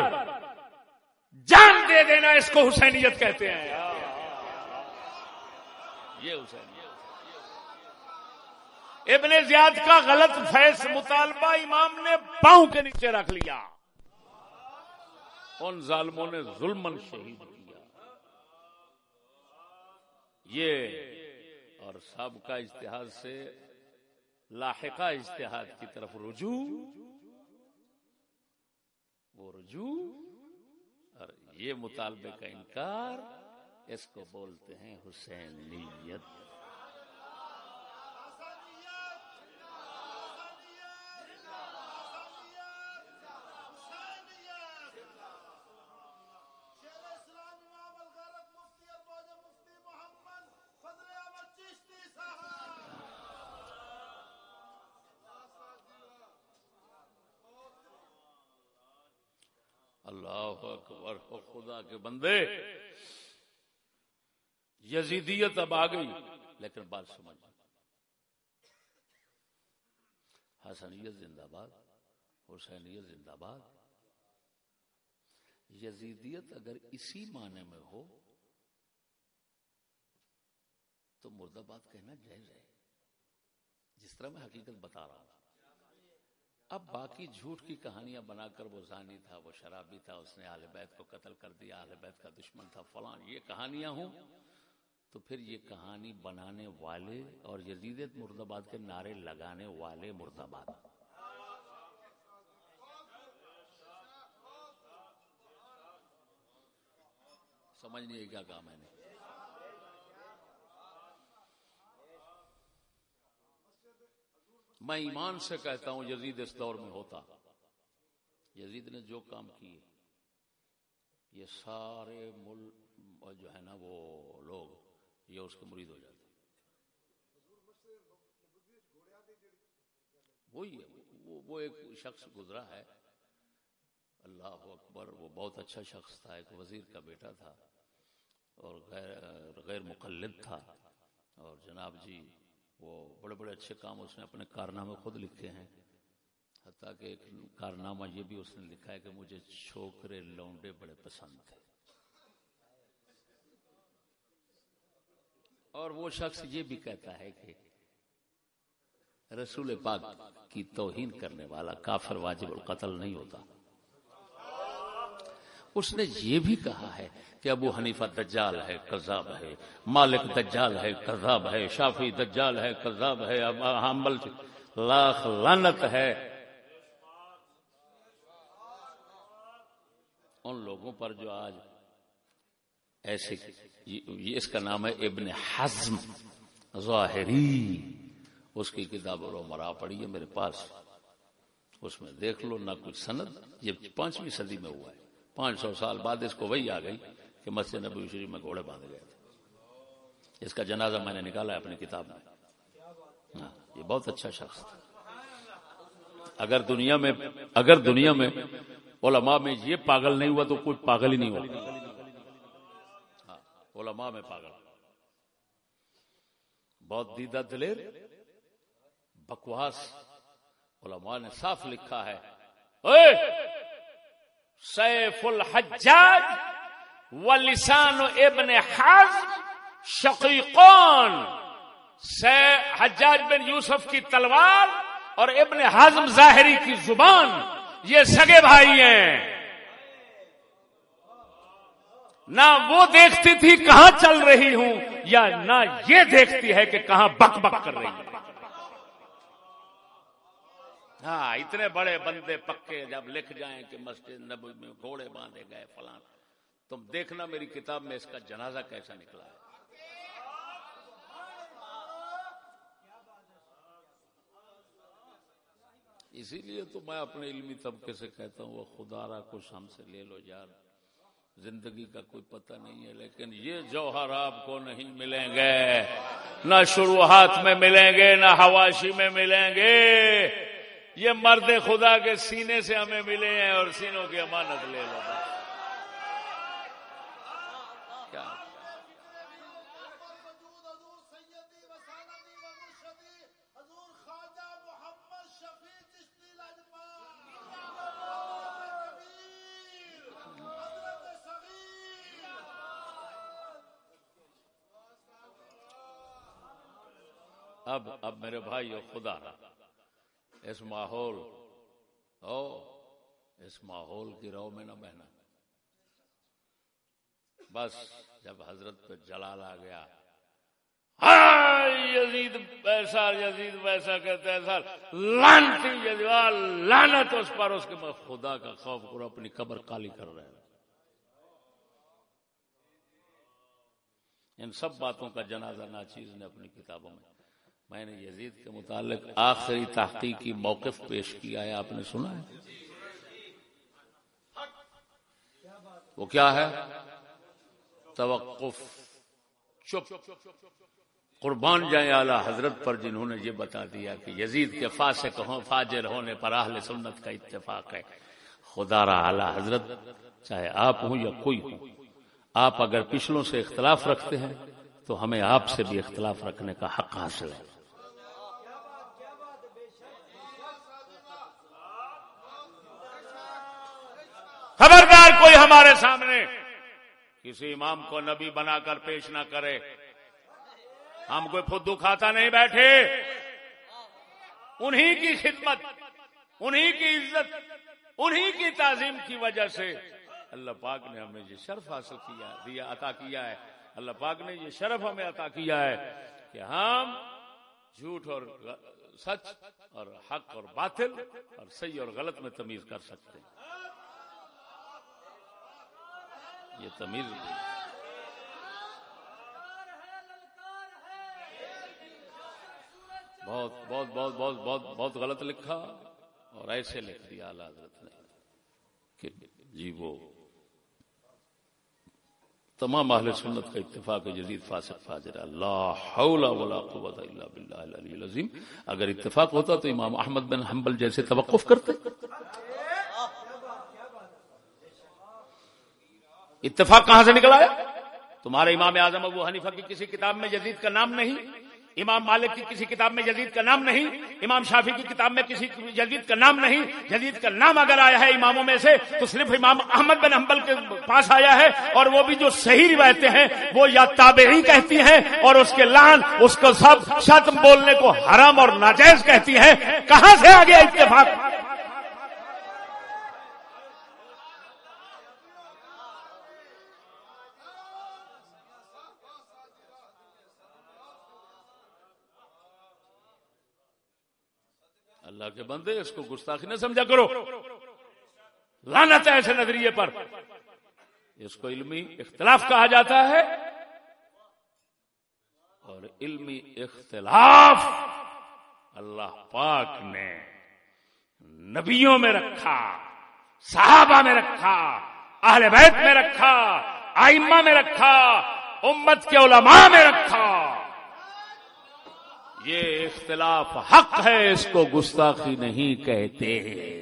جان دے دینا، اس کو حسینیت کہتے ہیں۔ یہ حسینیت۔ ابن زیاد کا غلط فیص مطالبہ امام نے پاؤں کے نیچے رکھ لیا۔ ان ظالموں نے ظلمن شہید کیا۔ یہ اور سابقہ اجتہاد سے لاحقہ اجتہاد کی طرف رجوع۔ وہ رجوع اور یہ مطالبے کا انکار اس کو بولتے ہیں حسینیت اللہ اکبر او خدا کے بندے، یزیدیت اب آ گئی، لیکن بات سمجھ۔ حسنیت زندہ باد، حسینیت زندہ باد۔ یزیدیت اگر اسی معنی میں ہو، تو مرد آباد کہنا جائز ہے۔ جس طرح میں حقیقت بتا رہا ہوں۔ اب باقی جھوٹ کی کہانیاں بنا کر وہ زانی تھا، وہ شرابی تھا، اس نے آل بیت کو قتل کر دیا، آل بیت کا دشمن تھا فلان یہ کہانیاں ہوں۔ تو پھر یہ کہانی بنانے والے اور یزیدت مرد آباد کے نعرے لگانے والے مرد آباد۔ سمجھ نہیں کیا کہا میں نے؟ میں ایمان سے کہتا ہوں یزید اس دور میں ہوتا۔ یزید نے جو کام کیے یہ سارے مل جو ہے نا وہ لوگ یہ اس کے مرید ہو جاتے۔ وہی ہے وہ, وہ ایک شخص گزرا ہے۔ اللہ اکبر وہ بہت اچھا شخص تھا ایک وزیر کا بیٹا تھا اور غیر غیر مقلد تھا۔ اور جناب جی وہ بڑے بڑے اچھے کام اس نے اپنے کارنامے خود لکھے ہیں۔ حتیٰ کہ ایک کارنامہ یہ بھی اس نے لکھا ہے کہ مجھے چھوکرے لونڈے بڑے پسند تھے۔ اور وہ شخص یہ بھی کہتا ہے کہ رسول پاک کی توہین کرنے والا کافر واجب القتل نہیں ہوتا۔ اس نے یہ بھی کہا ہے کہ ابو حنیفہ دجال ہے، کذاب ہے، مالک دجال ہے، کذاب ہے شافی دجال ہے، کذاب ہے حامل لاکھ لانت ہے۔ ان لوگوں پر جو آج ایسے یہ اس کا نام ہے ابن حزم، ظاہری۔ اس کی کتاب اور مرا پڑی ہے میرے پاس۔ اس میں دیکھ لو، نہ کچھ سند، یہ پانچویں صدی میں ہوا ہے۔ پانچ سو سال بعد اس کو وہی آ گئی۔ کہ مسجد نبی شریف میں گھوڑے باندھے گئے تھے۔ اس کا جنازہ میں نے نکالا ہے اپنی کتاب میں۔ ہاں یہ بہت اچھا شخص تھا۔ اگر دنیا میں اگر دنیا میں علماء میں یہ پاگل نہیں ہوا تو کوئی پاگل ہی نہیں ہوا ہاں، علماء میں پاگل۔ بہت دیدہ دلیر، بکواس۔ علماء نے صاف لکھا ہے۔ سیف الحجاج! و لسان ابن حزم شقیقان حجاج بن یوسف کی تلوار اور ابن حزم ظاہری کی زبان، یہ سگے بھائی ہیں۔ نہ وہ دیکھتی تھی کہاں چل رہی ہوں، یا نہ یہ دیکھتی ہے کہ کہاں بک بک کر رہی ہے۔ ہاں اتنے بڑے بندے پکے جب لکھ جائیں کہ مسجد نبی میں گھوڑے باندھے گئے فلان تم دیکھنا میری کتاب میں اس کا جنازہ کیسا نکلا ہے۔ اسی لیے تو میں اپنے علمی طبقے سے کہتا ہوں، وہ خدا را کچھ ہم سے لے لو یار۔ زندگی کا کوئی پتہ نہیں ہے، لیکن یہ جوہر آپ کو نہیں ملیں گے۔ نہ شروعات میں ملیں گے، نہ حواشی میں ملیں گے۔ یہ مرد خدا کے سینے سے ہمیں ملے ہیں اور سینوں کی امانت لے لو کیا اب اب میرے بھائی خدا رہا اس ماحول، او، اس ماحول کی رو میں نہ بہنا۔ بس جب حضرت پہ جلال آ گیا یزید پیسہ یزید پیسہ کہتے ہیں، سر، لانتی یزوال لانت اس پر، اس کے بعد خدا کا خوف کرو اپنی قبر کالی کر رہے ہیں۔ ان سب باتوں کا جنازہ ناچیز نے اپنی کتابوں میں میں نے یزید کے متعلق آخری تحقیقی موقف پیش کیا ہے، آپ نے سنا ہے۔ وہ کیا ہے؟ توقف، چپ، قربان جائیں اعلی حضرت پر، جنہوں نے یہ بتا دیا کہ یزید کے فاسق ہوں، فاجر ہونے پر اہل سنت کا اتفاق ہے۔ خدا را اعلی حضرت، چاہے آپ ہوں یا کوئی ہوں، آپ اگر پچھلوں سے اختلاف رکھتے ہیں تو ہمیں آپ سے بھی اختلاف رکھنے کا حق حاصل ہے خبردار کوئی ہمارے سامنے۔ کسی امام کو نبی بنا کر پیش نہ کرے۔ ہم کوئی فدو کھاتا نہیں بیٹھے۔ انہی کی خدمت، انہی کی عزت، انہی کی تعظیم کی وجہ سے۔ اللہ پاک نے ہمیں یہ شرف حاصل کیا، دیا، عطا کیا ہے۔ اللہ پاک نے یہ شرف ہمیں عطا کیا ہے کہ ہم جھوٹ اور سچ اور حق اور باطل اور صحیح اور غلط میں تمیز کر سکتے ہیں۔ یہ تمیز۔ بہت بہت بہت بہت بہت بہت غلط لکھا اور ایسے لکھ دیا اعلی حضرت نے کہ جی وہ تمام اہل سنت کا اتفاق جدید فاسق فاجر اللہ حول ولا قوت الا باللہ العلی العظیم۔ اگر اتفاق ہوتا تو امام احمد بن حنبل جیسے توقف کرتے۔ اتفاق کہاں سے نکلا ہے تمہارے امام اعظم ابو حنیفہ کی کسی کتاب میں جدید کا نام نہیں، امام مالک کی کسی کتاب میں جدید کا نام نہیں، امام شافی کی کتاب میں کسی جدید کا نام نہیں جدید کا نام اگر آیا ہے اماموں میں سے تو صرف امام احمد بن حنبل کے پاس آیا ہے اور وہ بھی جو صحیح روایتیں ہیں وہ یا تابعی کہتی ہیں اور اس کے لان اس کو سب شتم بولنے کو حرام اور ناجائز کہتی ہیں، کہاں سے آ گیا اتفاق؟ اللہ کے بندے، اس کو گستاخی نہ سمجھا کرو۔ لانا چاہے ایسے نظریے پر۔ اس کو علمی اختلاف کہا جاتا ہے۔ اور علمی اختلاف اللہ پاک نے نبیوں میں رکھا، صحابہ میں رکھا، اہل بیت میں رکھا آئمہ میں رکھا، امت کے علماء میں رکھا۔ یہ اختلاف حق ہے، اس کو گستاخی نہیں کہتے۔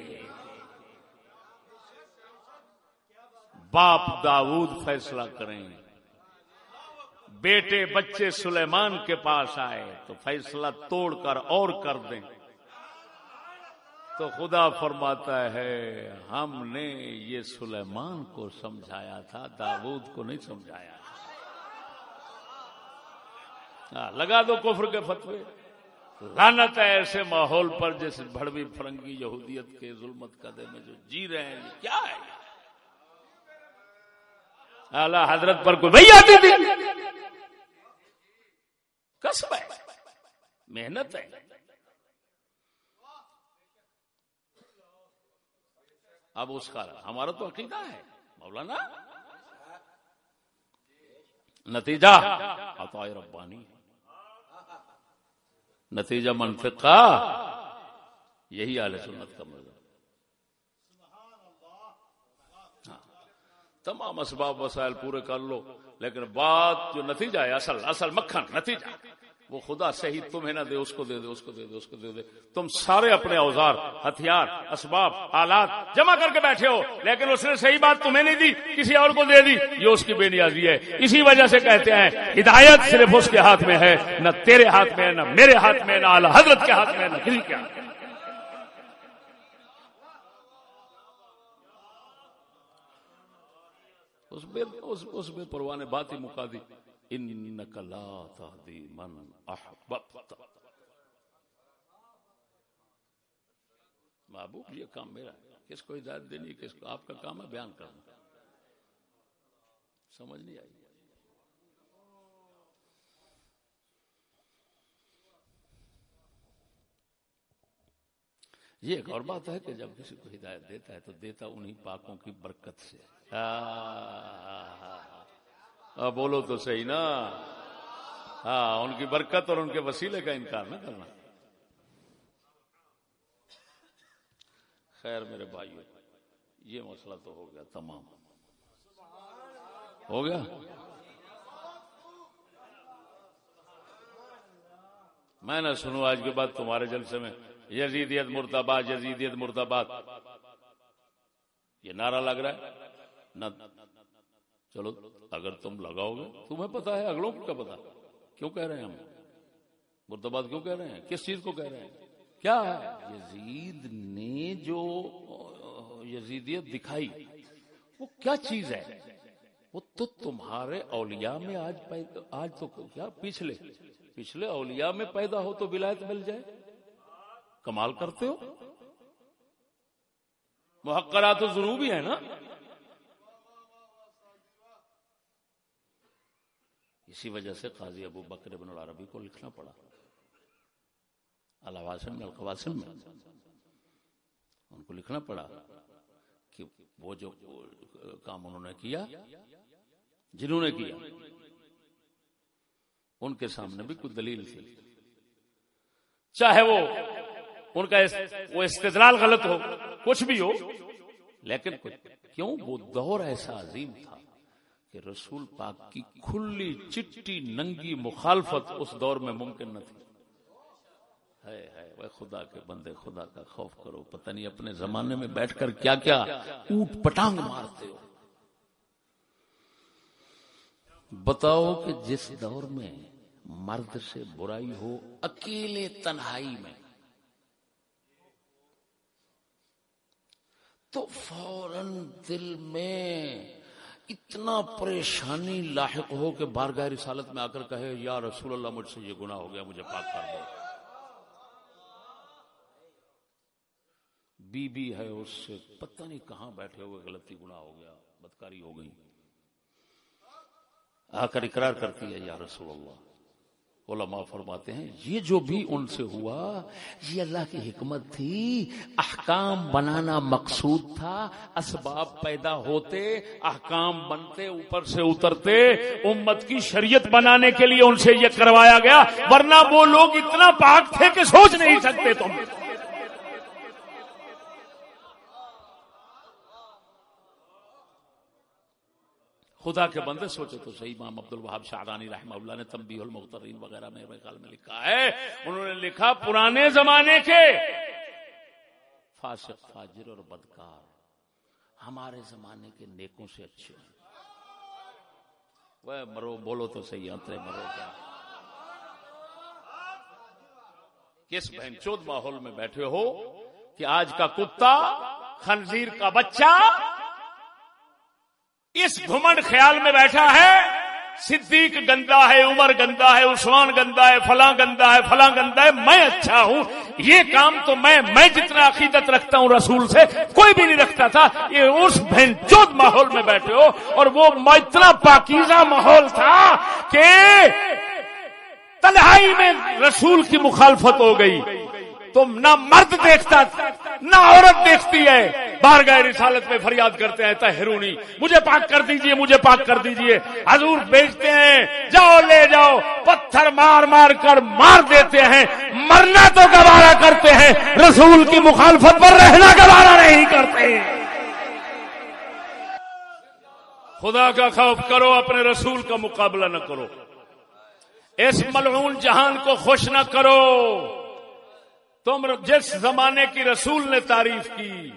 باپ داود فیصلہ کریں۔ بیٹے بچے سلیمان کے پاس آئے تو فیصلہ توڑ کر اور کر دیں۔ تو خدا فرماتا ہے، ہم نے یہ سلیمان کو سمجھایا تھا داود کو نہیں سمجھایا۔ ہاں، لگا دو کفر کے فتوے۔ لانت ہے ایسے ماحول پر جیسے بڑوی فرنگی یہودیت کے ظلمت قدے میں جو جی رہے ہیں کیا ہے؟ اعلی حضرت پر کوئی آتی تھی؟ کسب ہے، محنت ہے۔ اب اس کا ہمارا تو عقیدہ ہے، مولانا۔ نتیجہ عطا ربانی۔ نتیجہ منفق کا یہی آل سنت کا مزہ ہاں، تمام اسباب وسائل پورے کر لو، لیکن بات جو نتیجہ ہے، اصل اصل مکھن، نتیجہ۔ وہ خدا صحیح تمہیں نہ دے، اس کو دے دے، اس کو دے دے، اس کو دے دے۔ تم سارے اپنے اوزار، ہتھیار، اسباب، آلات جمع کر کے بیٹھے ہو، لیکن اس نے صحیح بات تمہیں نہیں دی، کسی اور کو دے دی، یہ اس کی بے نیازی ہے۔ اسی وجہ سے کہتے ہیں، ہدایت صرف اس کے ہاتھ میں ہے، نہ تیرے ہاتھ میں، نہ میرے ہاتھ میں، نہ حضرت کے ہاتھ میں، نہ کسی کے ہاتھ میں۔ اس میں پروانے بات ہی مکا دی۔ انك لا تهدي من احببت محبوب یہ کام میرا ہے۔ کس کو ہدایت دینی کس کو آپ کا کام ہے، بیان کرنا۔ سمجھ نہیں آئی۔ یہ ایک اور بات ہے کہ جب کسی کو ہدایت دیتا ہے تو دیتا انہی پاکوں کی برکت سے۔ بولو تو صحیح نا۔ ہاں ان کی برکت اور ان کے وسیلے کا انکار نہ کرنا۔ خیر میرے بھائی یہ مسئلہ تو ہو گیا تمام۔ ہو گیا؟ میں نہ سنوں، آج کے بعد تمہارے جلسے میں۔ یزیدیت مرتباد یزیدیت مرتباد یہ نعرہ لگ رہا ہے۔ نہ چلو۔ اگر تم لگاؤ گے، تمہیں پتا ہے، اگلوں کو کیا پتا؟ کیوں کہہ رہے ہیں ہم؟ مرتباد کیوں کہہ رہے ہیں؟ کس چیز کو کہہ رہے ہیں؟ کیا؟ ہے یزید نے جو، یزیدیت دکھائی، وہ کیا چیز ہے؟ وہ تو تمہارے اولیاء میں آج آج تو کیا؟ پچھلے پچھلے اولیاء میں پیدا ہو تو ولایت مل جائے۔ کمال کرتے ہو؟ محقرات تو ضرور بھی ہے نا؟ اسی وجہ سے قاضی ابو بکر بن العربی کو لکھنا پڑا۔ الواسم القواسم میں۔ ان کو لکھنا پڑا کہ وہ جو کام انہوں نے کیا، جنہوں نے کیا، ان کے سامنے بھی کچھ دلیل تھی۔ چاہے وہ ان کا وہ استدلال غلط ہو، کچھ بھی ہو، لیکن کیوں؟ وہ دور ایسا عظیم تھا۔ کہ رسول پاک کی کھلی چٹی ننگی مخالفت اس دور میں ممکن نہ تھی۔ ہے ہے خدا کے بندے، خدا کا خوف کرو۔ پتہ نہیں اپنے زمانے میں بیٹھ کر کیا کیا اوٹ پٹانگ مارتے ہو۔ بتاؤ کہ جس دور میں مرد سے برائی ہو، اکیلے تنہائی میں۔ تو فوراً دل میں اتنا پریشانی لاحق ہو کہ بارگاہ رسالت میں آ کر کہے، یا رسول اللہ، مجھ سے یہ گناہ ہو گیا، مجھے پاک کر دو۔ بی بی ہے اس سے، پتہ نہیں کہاں بیٹھے ہوئے، غلطی گناہ ہو گیا، بدکاری ہو گئی۔ آ کر اقرار کرتی ہے، یا رسول اللہ۔ علماء فرماتے ہیں، یہ جو بھی ان سے ہوا، یہ اللہ کی حکمت تھی، احکام بنانا مقصود تھا، اسباب پیدا ہوتے، احکام بنتے، اوپر سے اترتے، امت کی شریعت بنانے کے لیے ان سے یہ کروایا گیا، ورنہ وہ لوگ اتنا پاک تھے کہ سوچ نہیں سکتے تم۔ خدا کے بندے سوچے تو صحیح امام عبد الوہاب شاہرانی رحمہ اللہ نے تمبی المخترین وغیرہ میں خیال میں لکھا ہے۔ انہوں نے لکھا پرانے زمانے کے فاسق، فاجر اور بدکار ہمارے زمانے کے نیکوں سے اچھے ہیں۔ وہ مرو، بولو تو صحیح انترے مرو۔ کیا کس بہن چود ماحول میں بیٹھے ہو کہ آج کا کتا خنزیر کا بچہ اس گھمنڈ خیال میں بیٹھا ہے، صدیق گندا ہے، عمر گندا ہے، عثمان گندا ہے، فلاں گندا ہے، فلاں گندا ہے، میں اچھا ہوں۔ یہ کام تو میں میں جتنا عقیدت رکھتا ہوں رسول سے، کوئی بھی نہیں رکھتا تھا۔ یہ اس بہن چود ماحول میں بیٹھے ہو، اور وہ اتنا پاکیزہ ماحول تھا کہ تنہائی میں رسول کی مخالفت ہو گئی۔ تم نہ مرد دیکھتا، نہ عورت دیکھتی ہے۔ بار گئے رسالت میں فریاد کرتے ہیں، تہرونی، مجھے پاک کر دیجیے، مجھے پاک کر دیجیے۔ حضور بیچتے ہیں، جاؤ، لے جاؤ۔ پتھر مار مار کر مار دیتے ہیں، مرنا تو گوارا کرتے ہیں۔ رسول کی مخالفت پر رہنا گوارا نہیں کرتے۔ خدا کا خوف کرو، اپنے رسول کا مقابلہ نہ کرو۔ اس ملعون جہان کو خوش نہ کرو۔ تم جس زمانے کی رسول نے تعریف کی،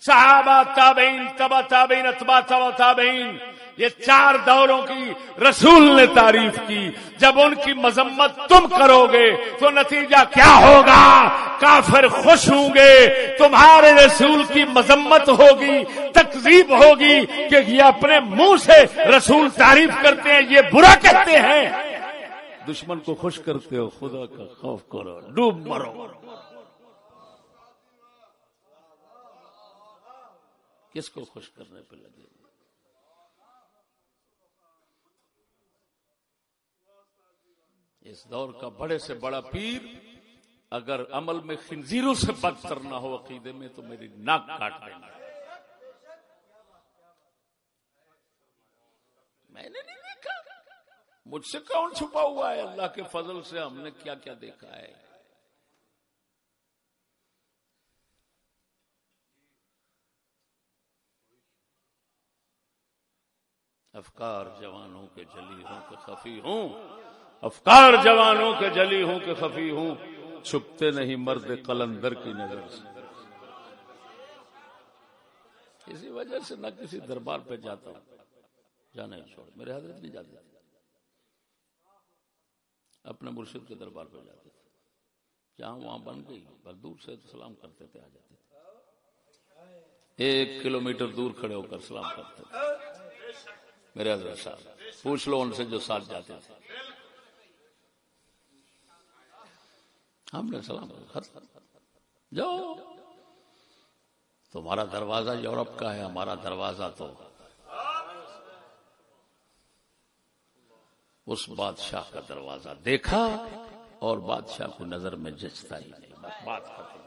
صحابہ، تابعین تبا تابعین اتبا تبا تابعین، یہ چار دوروں کی رسول نے تعریف کی۔ جب ان کی مذمت تم کرو گے تو نتیجہ کیا ہوگا؟ کافر خوش ہوں گے، تمہارے رسول کی مذمت ہوگی تقزیب ہوگی کہ یہ اپنے منہ سے رسول تعریف کرتے ہیں، یہ برا کہتے ہیں۔ دشمن کو خوش کرتے ہو، خدا کا خوف کرو، ڈوب مرو۔ کس کو خوش کرنے پہ لگے اس دور کا بڑے سے بڑا پیر اگر عمل میں خنزیروں سے بد کرنا ہو عقیدے میں، تو میری ناک کاٹ دیں گے میں نے نہیں دیکھا۔ مجھ سے کون چھپا ہوا ہے؟ اللہ کے فضل سے ہم نے کیا کیا دیکھا ہے۔ افکار جوانوں کے جلی ہوں کہ خفی ہوں۔ افکار جوانوں کے جلی ہوں کہ خفی ہوں۔ چھپتے نہیں مرد قلندر کی نظر سے۔ اسی وجہ سے نہ کسی دربار پہ جاتا ہوں۔ جانا چھوڑ۔ میرے حضرت نہیں جاتے تھے۔ اپنے مرشد کے دربار پہ جاتے تھے۔ جہاں وہاں بن گئی، بس دور سے سلام کرتے تھے، آ جاتے تھے۔ ایک کلومیٹر دور کھڑے ہو کر سلام کرتے تھے۔ میرے حضرت صاحب، پوچھ لو ان سے جو ساتھ جاتے تھے۔ ہم نے سلام جاؤ۔ تمہارا دروازہ یورپ کا ہے، ہمارا دروازہ تو۔ اس بادشاہ کا دروازہ دیکھا اور بادشاہ کو نظر میں جچتا ہی نہیں۔ بات ختم۔